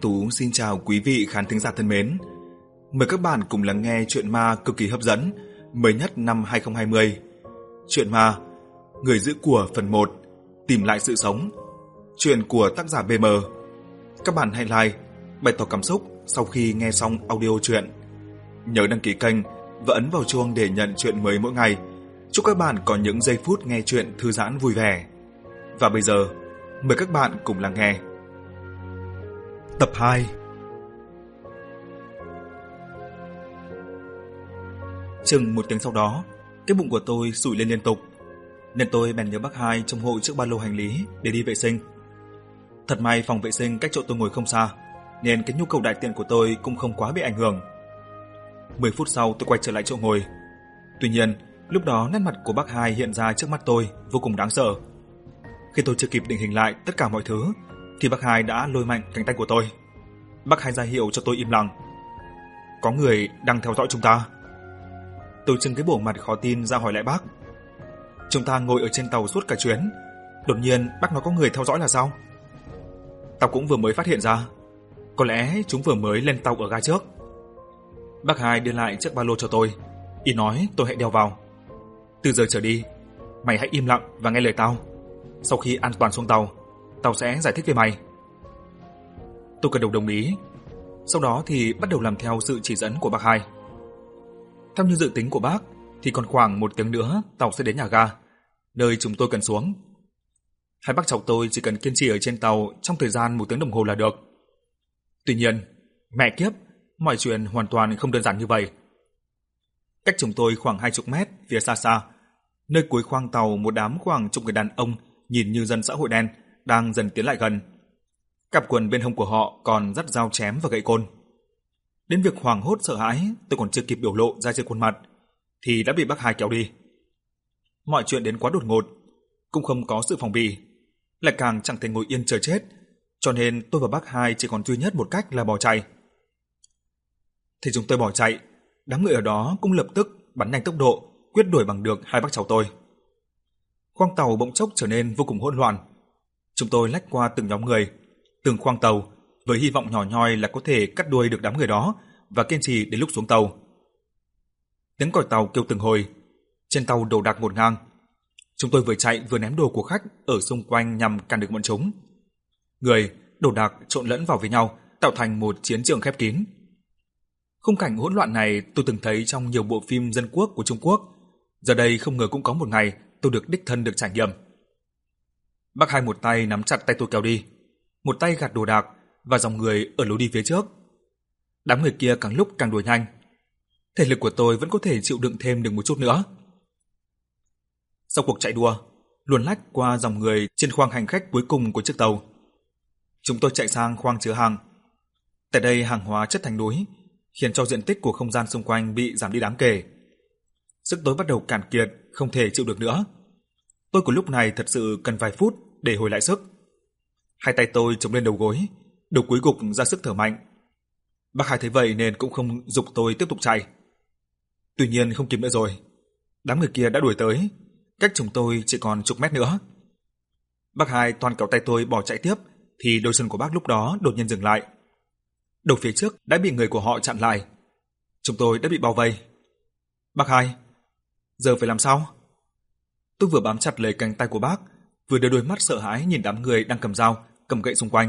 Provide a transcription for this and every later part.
Tú xin chào quý vị khán thính giả thân mến. Mời các bạn cùng lắng nghe chuyện ma cực kỳ hấp dẫn mới nhất năm 2020. Chuyện ma Người giữ của phần 1 Tìm lại sự sống Chuyện của tác giả BM Các bạn hãy like, bày tỏ cảm xúc sau khi nghe xong audio chuyện. Nhớ đăng ký kênh và ấn vào chuông để nhận chuyện mới mỗi ngày. Chúc các bạn có những giây phút nghe chuyện thư giãn vui vẻ. Và bây giờ, mời các bạn cùng lắng nghe. Tập 2 Chừng một tiếng sau đó, cái bụng của tôi sủi lên liên tục, nên tôi bèn nhớ bác hai trong hộ chiếc ba lô hành lý để đi vệ sinh. Thật may phòng vệ sinh cách chỗ tôi ngồi không xa, nên cái nhu cầu đại tiện của tôi cũng không quá bị ảnh hưởng. 10 phút sau tôi quay trở lại chỗ ngồi. Tuy nhiên, lúc đó nét mặt của bác hai hiện ra trước mắt tôi vô cùng đáng sợ. Khi tôi chưa kịp định hình lại tất cả mọi thứ, thì bác hai đã lôi mạnh cánh tay của tôi. Bác hai ra hiệu cho tôi im lặng. Có người đang theo dõi chúng ta. Tôi trưng cái bộ mặt khó tin ra hỏi lại bác. Chúng ta ngồi ở trên tàu suốt cả chuyến, đột nhiên bác nói có người theo dõi là sao? Tao cũng vừa mới phát hiện ra. Có lẽ chúng vừa mới lên tàu ở ga trước. Bác hai đưa lại chiếc ba lô cho tôi, y nói tôi hãy đeo vào. Từ giờ trở đi, mày hãy im lặng và nghe lời tao. Sau khi an toàn xuống tàu, tao sẽ giải thích với mày. Tôi gật đầu đồng ý. Sau đó thì bắt đầu làm theo sự chỉ dẫn của bác hai. Theo như dự tính của bác, thì còn khoảng một tiếng nữa tàu sẽ đến nhà ga, nơi chúng tôi cần xuống. Hai bác cháu tôi chỉ cần kiên trì ở trên tàu trong thời gian một tiếng đồng hồ là được. Tuy nhiên, mẹ kiếp, mọi chuyện hoàn toàn không đơn giản như vậy. Cách chúng tôi khoảng hai chục mét phía xa xa, nơi cuối khoang tàu một đám khoảng chục người đàn ông nhìn như dân xã hội đen đang dần tiến lại gần. Cặp quần bên hông của họ còn dắt dao chém và gậy côn. Đến việc hoảng hốt sợ hãi, tôi còn chưa kịp biểu lộ ra trên khuôn mặt thì đã bị bác hai kéo đi. Mọi chuyện đến quá đột ngột, cũng không có sự phòng bị, lại càng chẳng thể ngồi yên chờ chết, cho nên tôi và bác hai chỉ còn duy nhất một cách là bỏ chạy. Thì chúng tôi bỏ chạy, đám người ở đó cũng lập tức bắn nhanh tốc độ, quyết đuổi bằng được hai bác cháu tôi. Khoang tàu bỗng chốc trở nên vô cùng hỗn loạn. Chúng tôi lách qua từng nhóm người, từng khoang tàu với hy vọng nhỏ nhoi là có thể cắt đuôi được đám người đó và kiên trì đến lúc xuống tàu. Tiếng còi tàu kêu từng hồi, trên tàu đồ đạc ngổn ngang. Chúng tôi vừa chạy vừa ném đồ của khách ở xung quanh nhằm cản được bọn chúng. Người, đồ đạc trộn lẫn vào với nhau, tạo thành một chiến trường khép kín. Khung cảnh hỗn loạn này tôi từng thấy trong nhiều bộ phim dân quốc của Trung Quốc. Giờ đây không ngờ cũng có một ngày tôi được đích thân được trải nghiệm. Bác hai một tay nắm chặt tay tôi kéo đi, một tay gạt đồ đạc và dòng người ở lối đi phía trước. Đám người kia càng lúc càng đuổi nhanh. Thể lực của tôi vẫn có thể chịu đựng thêm được một chút nữa. Sau cuộc chạy đua, luồn lách qua dòng người trên khoang hành khách cuối cùng của chiếc tàu. Chúng tôi chạy sang khoang chứa hàng. Tại đây hàng hóa chất thành núi, khiến cho diện tích của không gian xung quanh bị giảm đi đáng kể. Sức tôi bắt đầu cạn kiệt, không thể chịu được nữa. Tôi của lúc này thật sự cần vài phút để hồi lại sức. Hai tay tôi chống lên đầu gối, đầu cuối gục ra sức thở mạnh. Bác Hai thấy vậy nên cũng không dục tôi tiếp tục chạy. Tuy nhiên không kịp nữa rồi. Đám người kia đã đuổi tới, cách chúng tôi chỉ còn chục mét nữa. Bác Hai toàn kéo tay tôi bỏ chạy tiếp thì đôi chân của bác lúc đó đột nhiên dừng lại. Đầu phía trước đã bị người của họ chặn lại. Chúng tôi đã bị bao vây. Bác Hai, giờ phải làm sao? Tôi vừa bám chặt lấy cánh tay của bác, vừa đưa đôi mắt sợ hãi nhìn đám người đang cầm dao, cầm gậy xung quanh.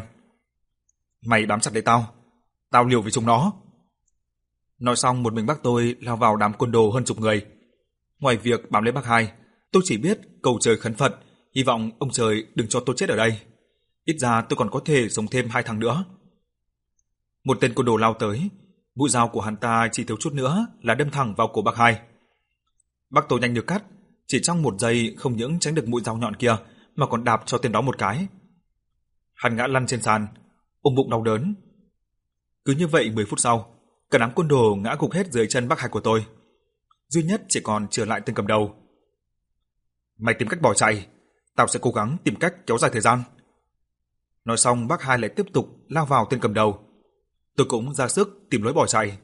Mày bám chặt lấy tao, tao liều với chúng nó. Nói xong một mình bác tôi lao vào đám côn đồ hơn chục người. Ngoài việc bám lấy bác hai, tôi chỉ biết cầu trời khấn Phật, hy vọng ông trời đừng cho tôi chết ở đây. Ít ra tôi còn có thể sống thêm hai tháng nữa. Một tên côn đồ lao tới, mũi dao của hắn ta chỉ thiếu chút nữa là đâm thẳng vào cổ bác hai. Bác tôi nhanh như cắt, chỉ trong một giây không những tránh được mũi dao nhọn kia mà còn đạp cho tên đó một cái. Hắn ngã lăn trên sàn, ôm bụng đau đớn. Cứ như vậy 10 phút sau, cả đám côn đồ ngã gục hết dưới chân bác hai của tôi. Duy nhất chỉ còn trở lại tên cầm đầu. Mày tìm cách bỏ chạy, tao sẽ cố gắng tìm cách kéo dài thời gian. Nói xong bác hai lại tiếp tục lao vào tên cầm đầu. Tôi cũng ra sức tìm lối bỏ chạy.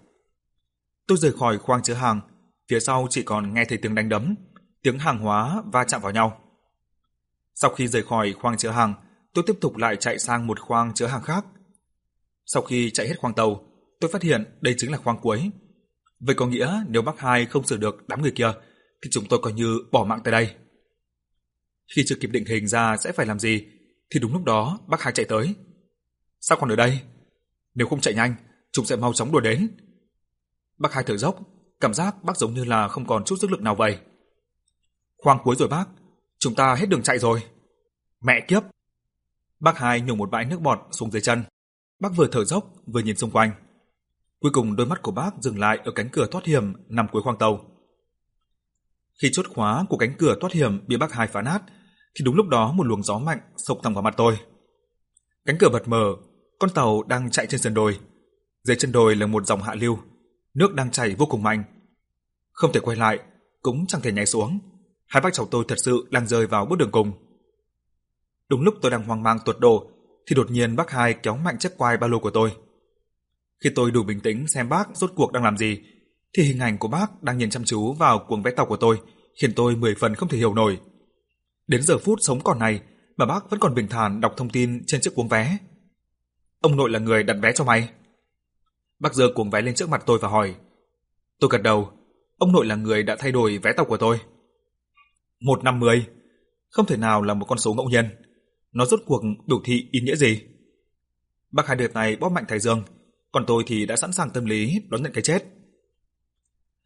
Tôi rời khỏi khoang chứa hàng, phía sau chỉ còn nghe thấy tiếng đánh đấm, tiếng hàng hóa va chạm vào nhau. Sau khi rời khỏi khoang chứa hàng, tôi tiếp tục lại chạy sang một khoang chứa hàng khác. Sau khi chạy hết khoang tàu, tôi phát hiện đây chính là khoang cuối. Vậy có nghĩa nếu bắc hai không xử được đám người kia thì chúng tôi coi như bỏ mạng tại đây. Khi chưa kịp định hình ra sẽ phải làm gì thì đúng lúc đó bắc hai chạy tới. Sao còn ở đây? Nếu không chạy nhanh, chúng sẽ mau chóng đuổi đến. bắc hai thở dốc, cảm giác bác giống như là không còn chút sức lực nào vậy. Khoang cuối rồi bác, chúng ta hết đường chạy rồi. Mẹ kiếp! Bác hai nhổ một bãi nước bọt xuống dưới chân. Bác vừa thở dốc vừa nhìn xung quanh. Cuối cùng đôi mắt của bác dừng lại ở cánh cửa thoát hiểm nằm cuối khoang tàu. Khi chốt khóa của cánh cửa thoát hiểm bị bác hai phá nát, thì đúng lúc đó một luồng gió mạnh sộc thẳng vào mặt tôi. Cánh cửa bật mở, con tàu đang chạy trên sườn đồi. Dưới chân đồi là một dòng hạ lưu, nước đang chảy vô cùng mạnh. Không thể quay lại, cũng chẳng thể nhảy xuống. Hai bác cháu tôi thật sự đang rơi vào bước đường cùng. Đúng lúc tôi đang hoang mang tuột độ, thì đột nhiên bác hai kéo mạnh chiếc quai ba lô của tôi. Khi tôi đủ bình tĩnh xem bác rốt cuộc đang làm gì, thì hình ảnh của bác đang nhìn chăm chú vào cuồng vé tàu của tôi, khiến tôi mười phần không thể hiểu nổi. Đến giờ phút sống còn này mà bác vẫn còn bình thản đọc thông tin trên chiếc cuống vé. Ông nội là người đặt vé cho mày. Bác giơ cuống vé lên trước mặt tôi và hỏi. Tôi gật đầu, ông nội là người đã thay đổi vé tàu của tôi. Một năm mười, không thể nào là một con số ngẫu nhiên. Nó rốt cuộc biểu thị ý nghĩa gì? Bác hai đợt này bóp mạnh thái dương, còn tôi thì đã sẵn sàng tâm lý đón nhận cái chết.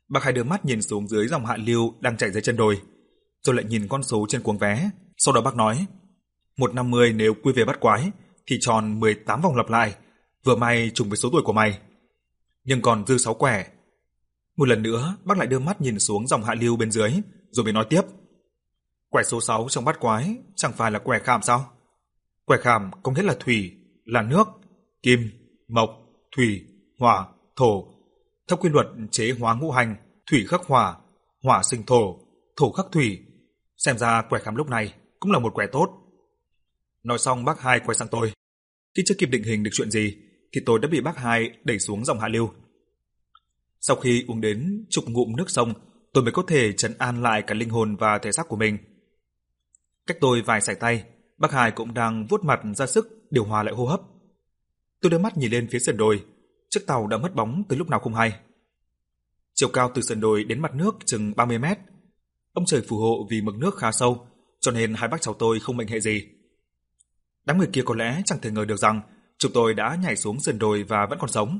Bác hai đưa mắt nhìn xuống dưới dòng hạ lưu đang chảy dưới chân đồi, rồi lại nhìn con số trên cuống vé. Sau đó bác nói, một năm mươi nếu quy về bắt quái, thì tròn 18 vòng lặp lại, vừa may trùng với số tuổi của mày. Nhưng còn dư 6 quẻ. Một lần nữa, bác lại đưa mắt nhìn xuống dòng hạ lưu bên dưới, rồi mới nói tiếp. Quẻ số 6 trong bát quái chẳng phải là quẻ khảm sao? Quẻ khảm có nghĩa là thủy, là nước, kim, mộc, thủy, hỏa, thổ. Theo quy luật chế hóa ngũ hành, thủy khắc hỏa, hỏa sinh thổ, thổ khắc thủy. Xem ra quẻ khảm lúc này cũng là một quẻ tốt. Nói xong bác hai quay sang tôi. Khi chưa kịp định hình được chuyện gì, thì tôi đã bị bác hai đẩy xuống dòng hạ lưu. Sau khi uống đến chục ngụm nước sông, tôi mới có thể trấn an lại cả linh hồn và thể xác của mình. Cách tôi vài sải tay, bác Hải cũng đang vuốt mặt ra sức điều hòa lại hô hấp. Tôi đưa mắt nhìn lên phía sườn đồi, chiếc tàu đã mất bóng từ lúc nào không hay. Chiều cao từ sườn đồi đến mặt nước chừng 30 mét. Ông trời phù hộ vì mực nước khá sâu, cho nên hai bác cháu tôi không mệnh hệ gì. Đám người kia có lẽ chẳng thể ngờ được rằng chúng tôi đã nhảy xuống sườn đồi và vẫn còn sống.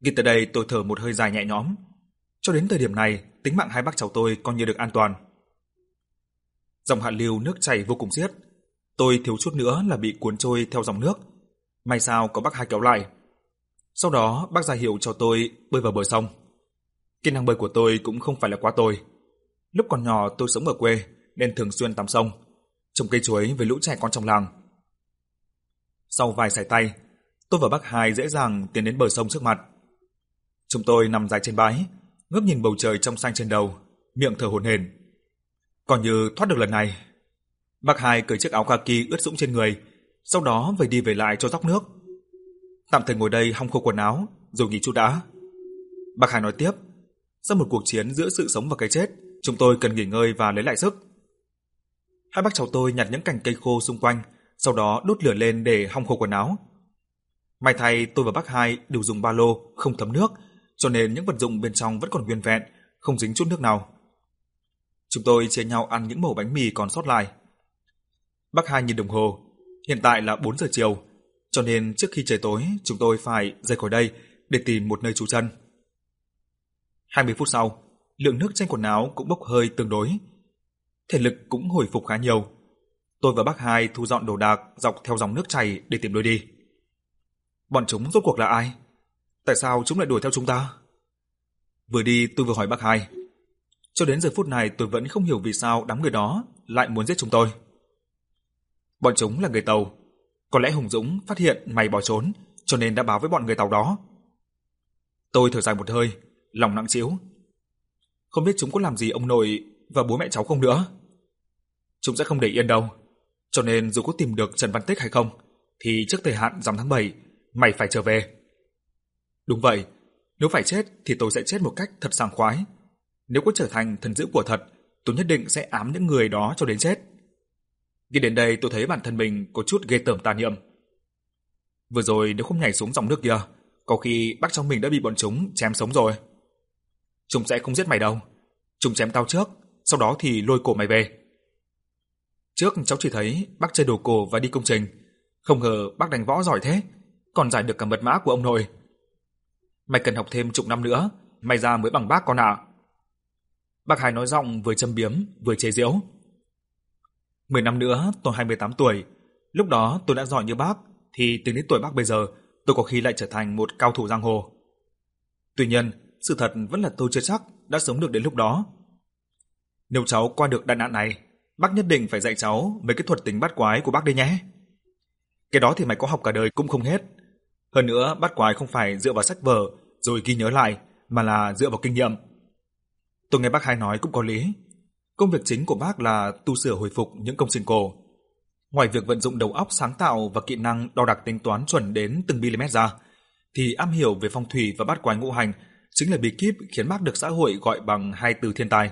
Nghĩ tới đây tôi thở một hơi dài nhẹ nhõm. Cho đến thời điểm này, tính mạng hai bác cháu tôi coi như được an toàn. Dòng hạ lưu nước chảy vô cùng xiết. Tôi thiếu chút nữa là bị cuốn trôi theo dòng nước. May sao có bác hai kéo lại. Sau đó bác ra hiệu cho tôi bơi vào bờ sông. Kỹ năng bơi của tôi cũng không phải là quá tồi. Lúc còn nhỏ tôi sống ở quê nên thường xuyên tắm sông, trồng cây chuối với lũ trẻ con trong làng. Sau vài sải tay, tôi và bác hai dễ dàng tiến đến bờ sông trước mặt. Chúng tôi nằm dài trên bãi, ngước nhìn bầu trời trong xanh trên đầu, miệng thở hổn hển. Còn như thoát được lần này. Bác hai cởi chiếc áo kaki ướt sũng trên người, sau đó về đi về lại cho dốc nước. Tạm thời ngồi đây hong khô quần áo, rồi nghỉ chút đã. Bác hai nói tiếp, sau một cuộc chiến giữa sự sống và cái chết, chúng tôi cần nghỉ ngơi và lấy lại sức. Hai bác cháu tôi nhặt những cành cây khô xung quanh, sau đó đốt lửa lên để hong khô quần áo. May thay tôi và bác hai đều dùng ba lô không thấm nước, cho nên những vật dụng bên trong vẫn còn nguyên vẹn, không dính chút nước nào. Chúng tôi chia nhau ăn những mẩu bánh mì còn sót lại. Bác hai nhìn đồng hồ, hiện tại là 4 giờ chiều, cho nên trước khi trời tối chúng tôi phải rời khỏi đây để tìm một nơi trú chân. 20 phút sau, lượng nước trên quần áo cũng bốc hơi tương đối. Thể lực cũng hồi phục khá nhiều. Tôi và bác hai thu dọn đồ đạc dọc theo dòng nước chảy để tìm lối đi. Bọn chúng rốt cuộc là ai? Tại sao chúng lại đuổi theo chúng ta? Vừa đi tôi vừa hỏi bác hai. Cho đến giờ phút này tôi vẫn không hiểu vì sao đám người đó lại muốn giết chúng tôi. Bọn chúng là người tàu. Có lẽ Hùng Dũng phát hiện mày bỏ trốn, cho nên đã báo với bọn người tàu đó. Tôi thở dài một hơi, lòng nặng trĩu. Không biết chúng có làm gì ông nội và bố mẹ cháu không nữa. Chúng sẽ không để yên đâu. Cho nên dù có tìm được Trần Văn Tích hay không, thì trước thời hạn rằm tháng 7, mày phải trở về. Đúng vậy, nếu phải chết thì tôi sẽ chết một cách thật sảng khoái. Nếu có trở thành thần dữ của thật, tôi nhất định sẽ ám những người đó cho đến chết. Khi đến đây tôi thấy bản thân mình có chút ghê tởm tà niệm. Vừa rồi nếu không nhảy xuống dòng nước kia, có khi bác trong mình đã bị bọn chúng chém sống rồi. Chúng sẽ không giết mày đâu. Chúng chém tao trước, sau đó thì lôi cổ mày về. Trước cháu chỉ thấy bác chơi đồ cổ và đi công trình, không ngờ bác đánh võ giỏi thế, còn giải được cả mật mã của ông nội. Mày cần học thêm chục năm nữa, mày ra mới bằng bác con ạ. Bác Hải nói giọng vừa châm biếm vừa chế giễu. Mười năm nữa tôi 28 tuổi, lúc đó tôi đã giỏi như bác, thì tính đến tuổi bác bây giờ, tôi có khi lại trở thành một cao thủ giang hồ. Tuy nhiên, sự thật vẫn là tôi chưa chắc đã sống được đến lúc đó. Nếu cháu qua được đại nạn này, bác nhất định phải dạy cháu mấy cái thuật tính bắt quái của bác đây nhé. Cái đó thì mày có học cả đời cũng không hết. Hơn nữa, bắt quái không phải dựa vào sách vở rồi ghi nhớ lại, mà là dựa vào kinh nghiệm. Tôi nghe bác hai nói cũng có lý. Công việc chính của bác là tu sửa hồi phục những công trình cổ. Ngoài việc vận dụng đầu óc sáng tạo và kỹ năng đo đạc tính toán chuẩn đến từng mm ra, thì am hiểu về phong thủy và bát quái ngũ hành chính là bí kíp khiến bác được xã hội gọi bằng hai từ thiên tài.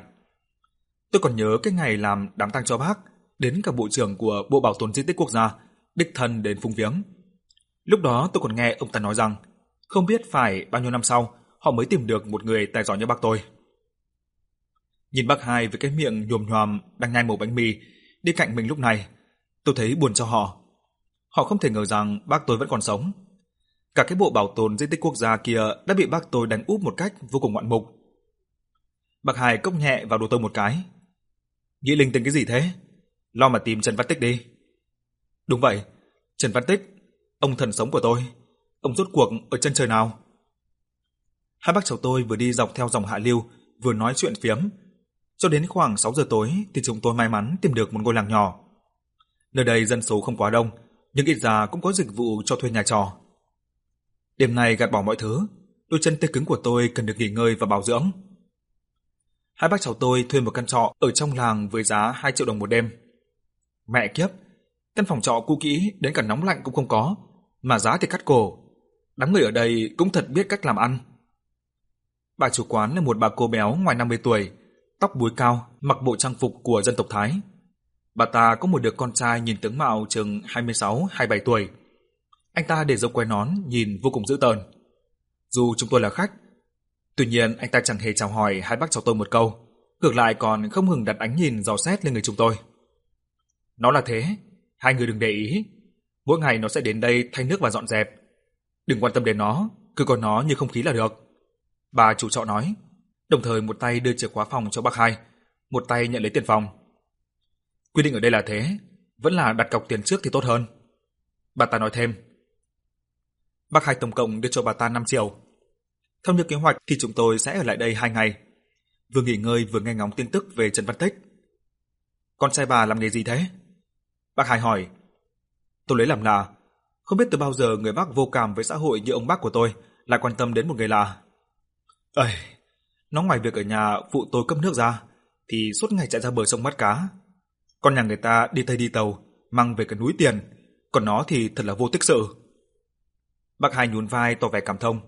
Tôi còn nhớ cái ngày làm đám tang cho bác, đến cả bộ trưởng của Bộ Bảo tồn Di tích Quốc gia, đích thân đến phung viếng. Lúc đó tôi còn nghe ông ta nói rằng, không biết phải bao nhiêu năm sau họ mới tìm được một người tài giỏi như bác tôi. Nhìn bác hai với cái miệng nhồm nhòm đang nhai một bánh mì đi cạnh mình lúc này, tôi thấy buồn cho họ. Họ không thể ngờ rằng bác tôi vẫn còn sống. Cả cái bộ bảo tồn di tích quốc gia kia đã bị bác tôi đánh úp một cách vô cùng ngoạn mục. Bác hai cốc nhẹ vào đồ tôi một cái. Nghĩ linh tinh cái gì thế? Lo mà tìm Trần Văn Tích đi. Đúng vậy, Trần Văn Tích, ông thần sống của tôi. Ông rốt cuộc ở chân trời nào? Hai bác cháu tôi vừa đi dọc theo dòng hạ lưu, vừa nói chuyện phiếm. Cho đến khoảng 6 giờ tối thì chúng tôi may mắn tìm được một ngôi làng nhỏ. Nơi đây dân số không quá đông, nhưng ít ra cũng có dịch vụ cho thuê nhà trọ. Đêm nay gạt bỏ mọi thứ, đôi chân tê cứng của tôi cần được nghỉ ngơi và bảo dưỡng. Hai bác cháu tôi thuê một căn trọ ở trong làng với giá 2 triệu đồng một đêm. Mẹ kiếp, căn phòng trọ cũ kỹ đến cả nóng lạnh cũng không có, mà giá thì cắt cổ. Đám người ở đây cũng thật biết cách làm ăn. Bà chủ quán là một bà cô béo ngoài 50 tuổi, tóc búi cao, mặc bộ trang phục của dân tộc Thái. Bà ta có một đứa con trai nhìn tướng mạo chừng 26-27 tuổi. Anh ta để dâu quai nón nhìn vô cùng dữ tợn. Dù chúng tôi là khách, tuy nhiên anh ta chẳng hề chào hỏi hai bác cháu tôi một câu, ngược lại còn không ngừng đặt ánh nhìn dò xét lên người chúng tôi. Nó là thế, hai người đừng để ý. Mỗi ngày nó sẽ đến đây thay nước và dọn dẹp. Đừng quan tâm đến nó, cứ coi nó như không khí là được. Bà chủ trọ nói, đồng thời một tay đưa chìa khóa phòng cho bác hai, một tay nhận lấy tiền phòng. Quy định ở đây là thế, vẫn là đặt cọc tiền trước thì tốt hơn. Bà ta nói thêm. Bác hai tổng cộng đưa cho bà ta 5 triệu. Theo như kế hoạch thì chúng tôi sẽ ở lại đây 2 ngày. Vừa nghỉ ngơi vừa nghe ngóng tin tức về Trần Văn Tích. Con trai bà làm nghề gì thế? Bác hai hỏi. Tôi lấy làm lạ, không biết từ bao giờ người bác vô cảm với xã hội như ông bác của tôi lại quan tâm đến một người lạ. Ơi, nó ngoài việc ở nhà phụ tôi cấp nước ra, thì suốt ngày chạy ra bờ sông bắt cá. Con nhà người ta đi tây đi tàu, mang về cả núi tiền, còn nó thì thật là vô tích sự. Bác hai nhún vai tỏ vẻ cảm thông,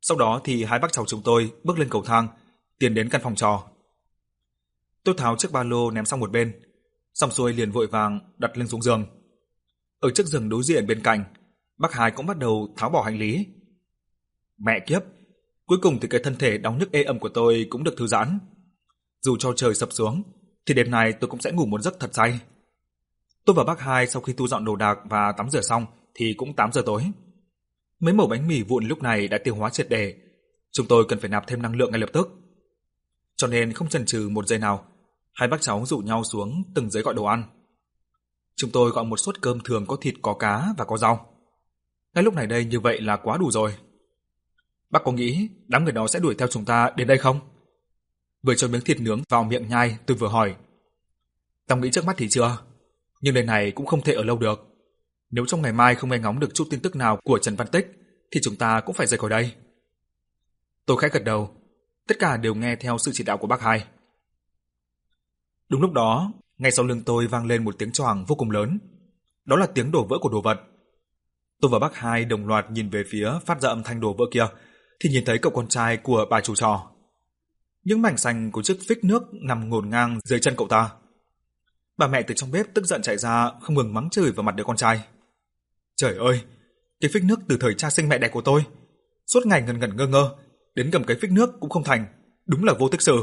sau đó thì hai bác cháu chúng tôi bước lên cầu thang, tiến đến căn phòng trò. Tôi tháo chiếc ba lô ném sang một bên, xong xuôi liền vội vàng đặt lên xuống giường. Ở chiếc giường đối diện bên cạnh, bác hai cũng bắt đầu tháo bỏ hành lý. Mẹ kiếp, cuối cùng thì cái thân thể đóng nhức ê ẩm của tôi cũng được thư giãn. Dù cho trời sập xuống, thì đêm nay tôi cũng sẽ ngủ một giấc thật say. Tôi và bác hai sau khi thu dọn đồ đạc và tắm rửa xong thì cũng 8 giờ tối. Mấy mẩu bánh mì vụn lúc này đã tiêu hóa triệt để, chúng tôi cần phải nạp thêm năng lượng ngay lập tức. Cho nên không chần chừ một giây nào, hai bác cháu rủ nhau xuống từng giấy gọi đồ ăn. Chúng tôi gọi một suất cơm thường có thịt có cá và có rau. Ngay lúc này đây như vậy là quá đủ rồi. Bác có nghĩ đám người đó sẽ đuổi theo chúng ta đến đây không? Vừa cho miếng thịt nướng vào miệng nhai, tôi vừa hỏi. Tao nghĩ trước mắt thì chưa, nhưng nơi này cũng không thể ở lâu được. Nếu trong ngày mai không nghe ngóng được chút tin tức nào của Trần Văn Tích, thì chúng ta cũng phải rời khỏi đây. Tôi khẽ gật đầu, tất cả đều nghe theo sự chỉ đạo của bác hai. Đúng lúc đó, ngay sau lưng tôi vang lên một tiếng choàng vô cùng lớn. Đó là tiếng đổ vỡ của đồ vật. Tôi và bác hai đồng loạt nhìn về phía phát ra âm thanh đổ vỡ kia, thì nhìn thấy cậu con trai của bà chủ trò. Những mảnh xanh của chiếc phích nước nằm ngổn ngang dưới chân cậu ta. Bà mẹ từ trong bếp tức giận chạy ra, không ngừng mắng chửi vào mặt đứa con trai. Trời ơi, Cái phích nước từ thời cha sinh mẹ đẻ của tôi. Suốt ngày ngần ngần ngơ ngơ, đến cầm cái phích nước cũng không thành, đúng là vô tích sự.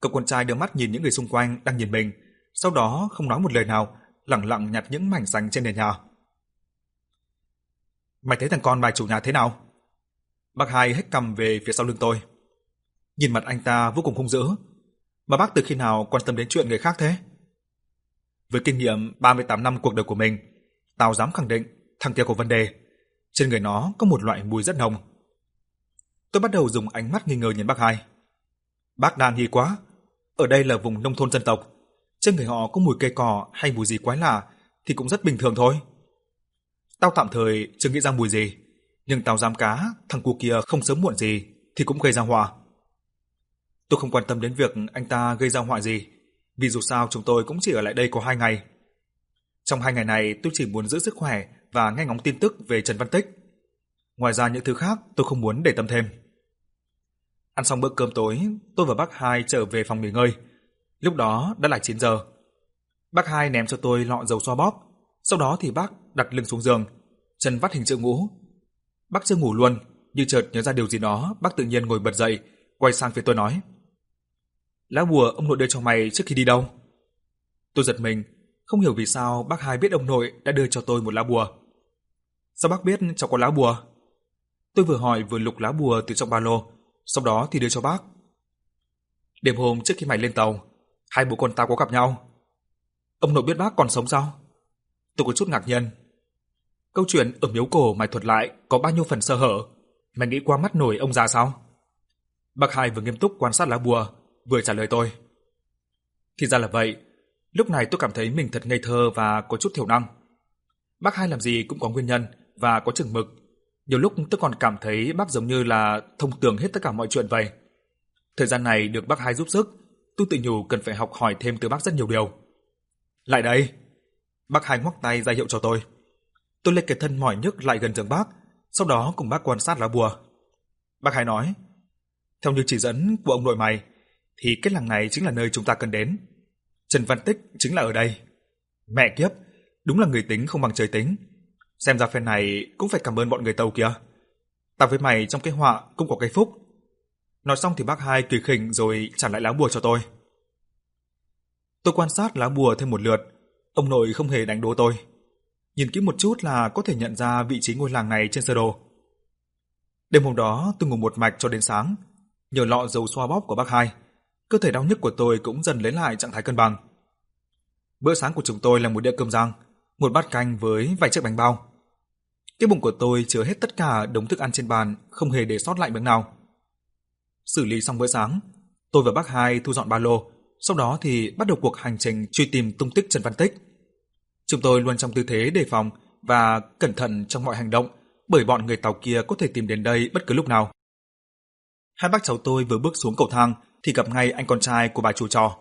Cậu con trai đưa mắt nhìn những người xung quanh đang nhìn mình, sau đó không nói một lời nào, lặng lặng nhặt những mảnh sành trên nền nhà. Mày thấy thằng con bà chủ nhà thế nào? Bác hai hét cầm về phía sau lưng tôi. Nhìn mặt anh ta vô cùng hung dữ. Mà bác từ khi nào quan tâm đến chuyện người khác thế? Với kinh nghiệm 38 năm cuộc đời của mình, tao dám khẳng định thằng kia có vấn đề. Trên người nó có một loại mùi rất nồng. Tôi bắt đầu dùng ánh mắt nghi ngờ nhìn bác hai. Bác đang nghi quá. Ở đây là vùng nông thôn dân tộc. Trên người họ có mùi cây cỏ hay mùi gì quái lạ thì cũng rất bình thường thôi. Tao tạm thời chưa nghĩ ra mùi gì, nhưng tao dám cá, thằng cu kia không sớm muộn gì thì cũng gây ra họa. Tôi không quan tâm đến việc anh ta gây ra họa gì, vì dù sao chúng tôi cũng chỉ ở lại đây có hai ngày. Trong hai ngày này tôi chỉ muốn giữ sức khỏe và nghe ngóng tin tức về Trần Văn Tích. Ngoài ra những thứ khác tôi không muốn để tâm thêm. Ăn xong bữa cơm tối, tôi và bác hai trở về phòng nghỉ ngơi. Lúc đó đã là 9 giờ. Bác hai ném cho tôi lọ dầu xoa bóp, sau đó thì bác đặt lưng xuống giường, chân vắt hình chữ ngũ. Bác chưa ngủ luôn, như chợt nhớ ra điều gì đó, bác tự nhiên ngồi bật dậy, quay sang phía tôi nói: "Lá bùa ông nội đưa cho mày trước khi đi đâu?" Tôi giật mình, không hiểu vì sao bác hai biết ông nội đã đưa cho tôi một lá bùa. Sao bác biết cháu có lá bùa? Tôi vừa hỏi vừa lục lá bùa từ trong ba lô, sau đó thì đưa cho bác. Đêm hôm trước khi mày lên tàu, hai bố con tao có gặp nhau. Ông nội biết bác còn sống sao? Tôi có chút ngạc nhiên. Câu chuyện ở miếu cổ mày thuật lại có bao nhiêu phần sơ hở? Mày nghĩ qua mắt nổi ông già sao? Bác hai vừa nghiêm túc quan sát lá bùa, vừa trả lời tôi. Thì ra là vậy, lúc này tôi cảm thấy mình thật ngây thơ và có chút thiểu năng. Bác hai làm gì cũng có nguyên nhân và có chừng mực. Nhiều lúc tôi còn cảm thấy bác giống như là thông tường hết tất cả mọi chuyện vậy. Thời gian này được bác hai giúp sức, tôi tự nhủ cần phải học hỏi thêm từ bác rất nhiều điều. Lại đây. Bác hai ngoắc tay ra hiệu cho tôi. Tôi lê cái thân mỏi nhức lại gần giường bác, sau đó cùng bác quan sát lá bùa. Bác hai nói, theo như chỉ dẫn của ông nội mày, thì cái làng này chính là nơi chúng ta cần đến. Trần Văn Tích chính là ở đây. Mẹ kiếp, đúng là người tính không bằng trời tính. Xem ra phen này cũng phải cảm ơn bọn người tàu kia. Ta với mày trong cái họa cũng có cái phúc. Nói xong thì bác hai cười khỉnh rồi trả lại lá bùa cho tôi. Tôi quan sát lá bùa thêm một lượt, ông nội không hề đánh đố tôi. Nhìn kỹ một chút là có thể nhận ra vị trí ngôi làng này trên sơ đồ. Đêm hôm đó tôi ngủ một mạch cho đến sáng, nhờ lọ dầu xoa bóp của bác hai, cơ thể đau nhức của tôi cũng dần lấy lại trạng thái cân bằng. Bữa sáng của chúng tôi là một đĩa cơm rang, một bát canh với vài chiếc bánh bao. Cái bụng của tôi chứa hết tất cả đống thức ăn trên bàn, không hề để sót lại miếng nào. Xử lý xong bữa sáng, tôi và bác hai thu dọn ba lô, sau đó thì bắt đầu cuộc hành trình truy tìm tung tích Trần Văn Tích. Chúng tôi luôn trong tư thế đề phòng và cẩn thận trong mọi hành động, bởi bọn người tàu kia có thể tìm đến đây bất cứ lúc nào. Hai bác cháu tôi vừa bước xuống cầu thang thì gặp ngay anh con trai của bà chủ trò.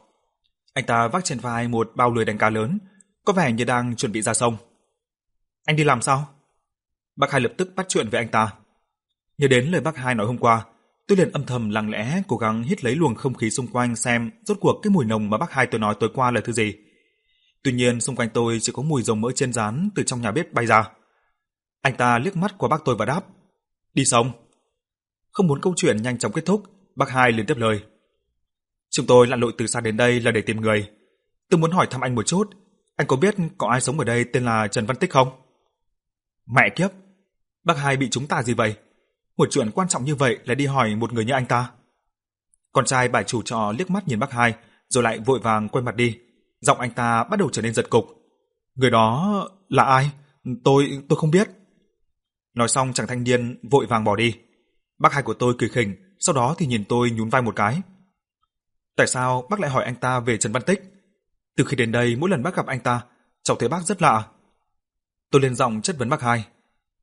Anh ta vác trên vai một bao lưới đánh cá lớn, có vẻ như đang chuẩn bị ra sông. Anh đi làm sao? Bác hai lập tức bắt chuyện với anh ta. Nhớ đến lời bác hai nói hôm qua, tôi liền âm thầm lặng lẽ cố gắng hít lấy luồng không khí xung quanh xem rốt cuộc cái mùi nồng mà bác hai tôi nói tối qua là thứ gì. Tuy nhiên xung quanh tôi chỉ có mùi dầu mỡ chiên rán từ trong nhà bếp bay ra. Anh ta liếc mắt qua bác tôi và đáp: "Đi xong." Không muốn câu chuyện nhanh chóng kết thúc, bác hai liền tiếp lời: "Chúng tôi lặn lội từ xa đến đây là để tìm người. Tôi muốn hỏi thăm anh một chút, anh có biết có ai sống ở đây tên là Trần Văn Tích không?" Mẹ kiếp, bác hai bị chúng ta gì vậy? Một chuyện quan trọng như vậy lại đi hỏi một người như anh ta. Con trai bà chủ trọ liếc mắt nhìn bác hai, rồi lại vội vàng quay mặt đi. Giọng anh ta bắt đầu trở nên giật cục. Người đó là ai? Tôi tôi không biết. Nói xong chàng thanh niên vội vàng bỏ đi. Bác hai của tôi cười khỉnh, sau đó thì nhìn tôi nhún vai một cái. Tại sao bác lại hỏi anh ta về Trần Văn Tích? Từ khi đến đây mỗi lần bác gặp anh ta, cháu thấy bác rất lạ. Tôi lên giọng chất vấn bác hai.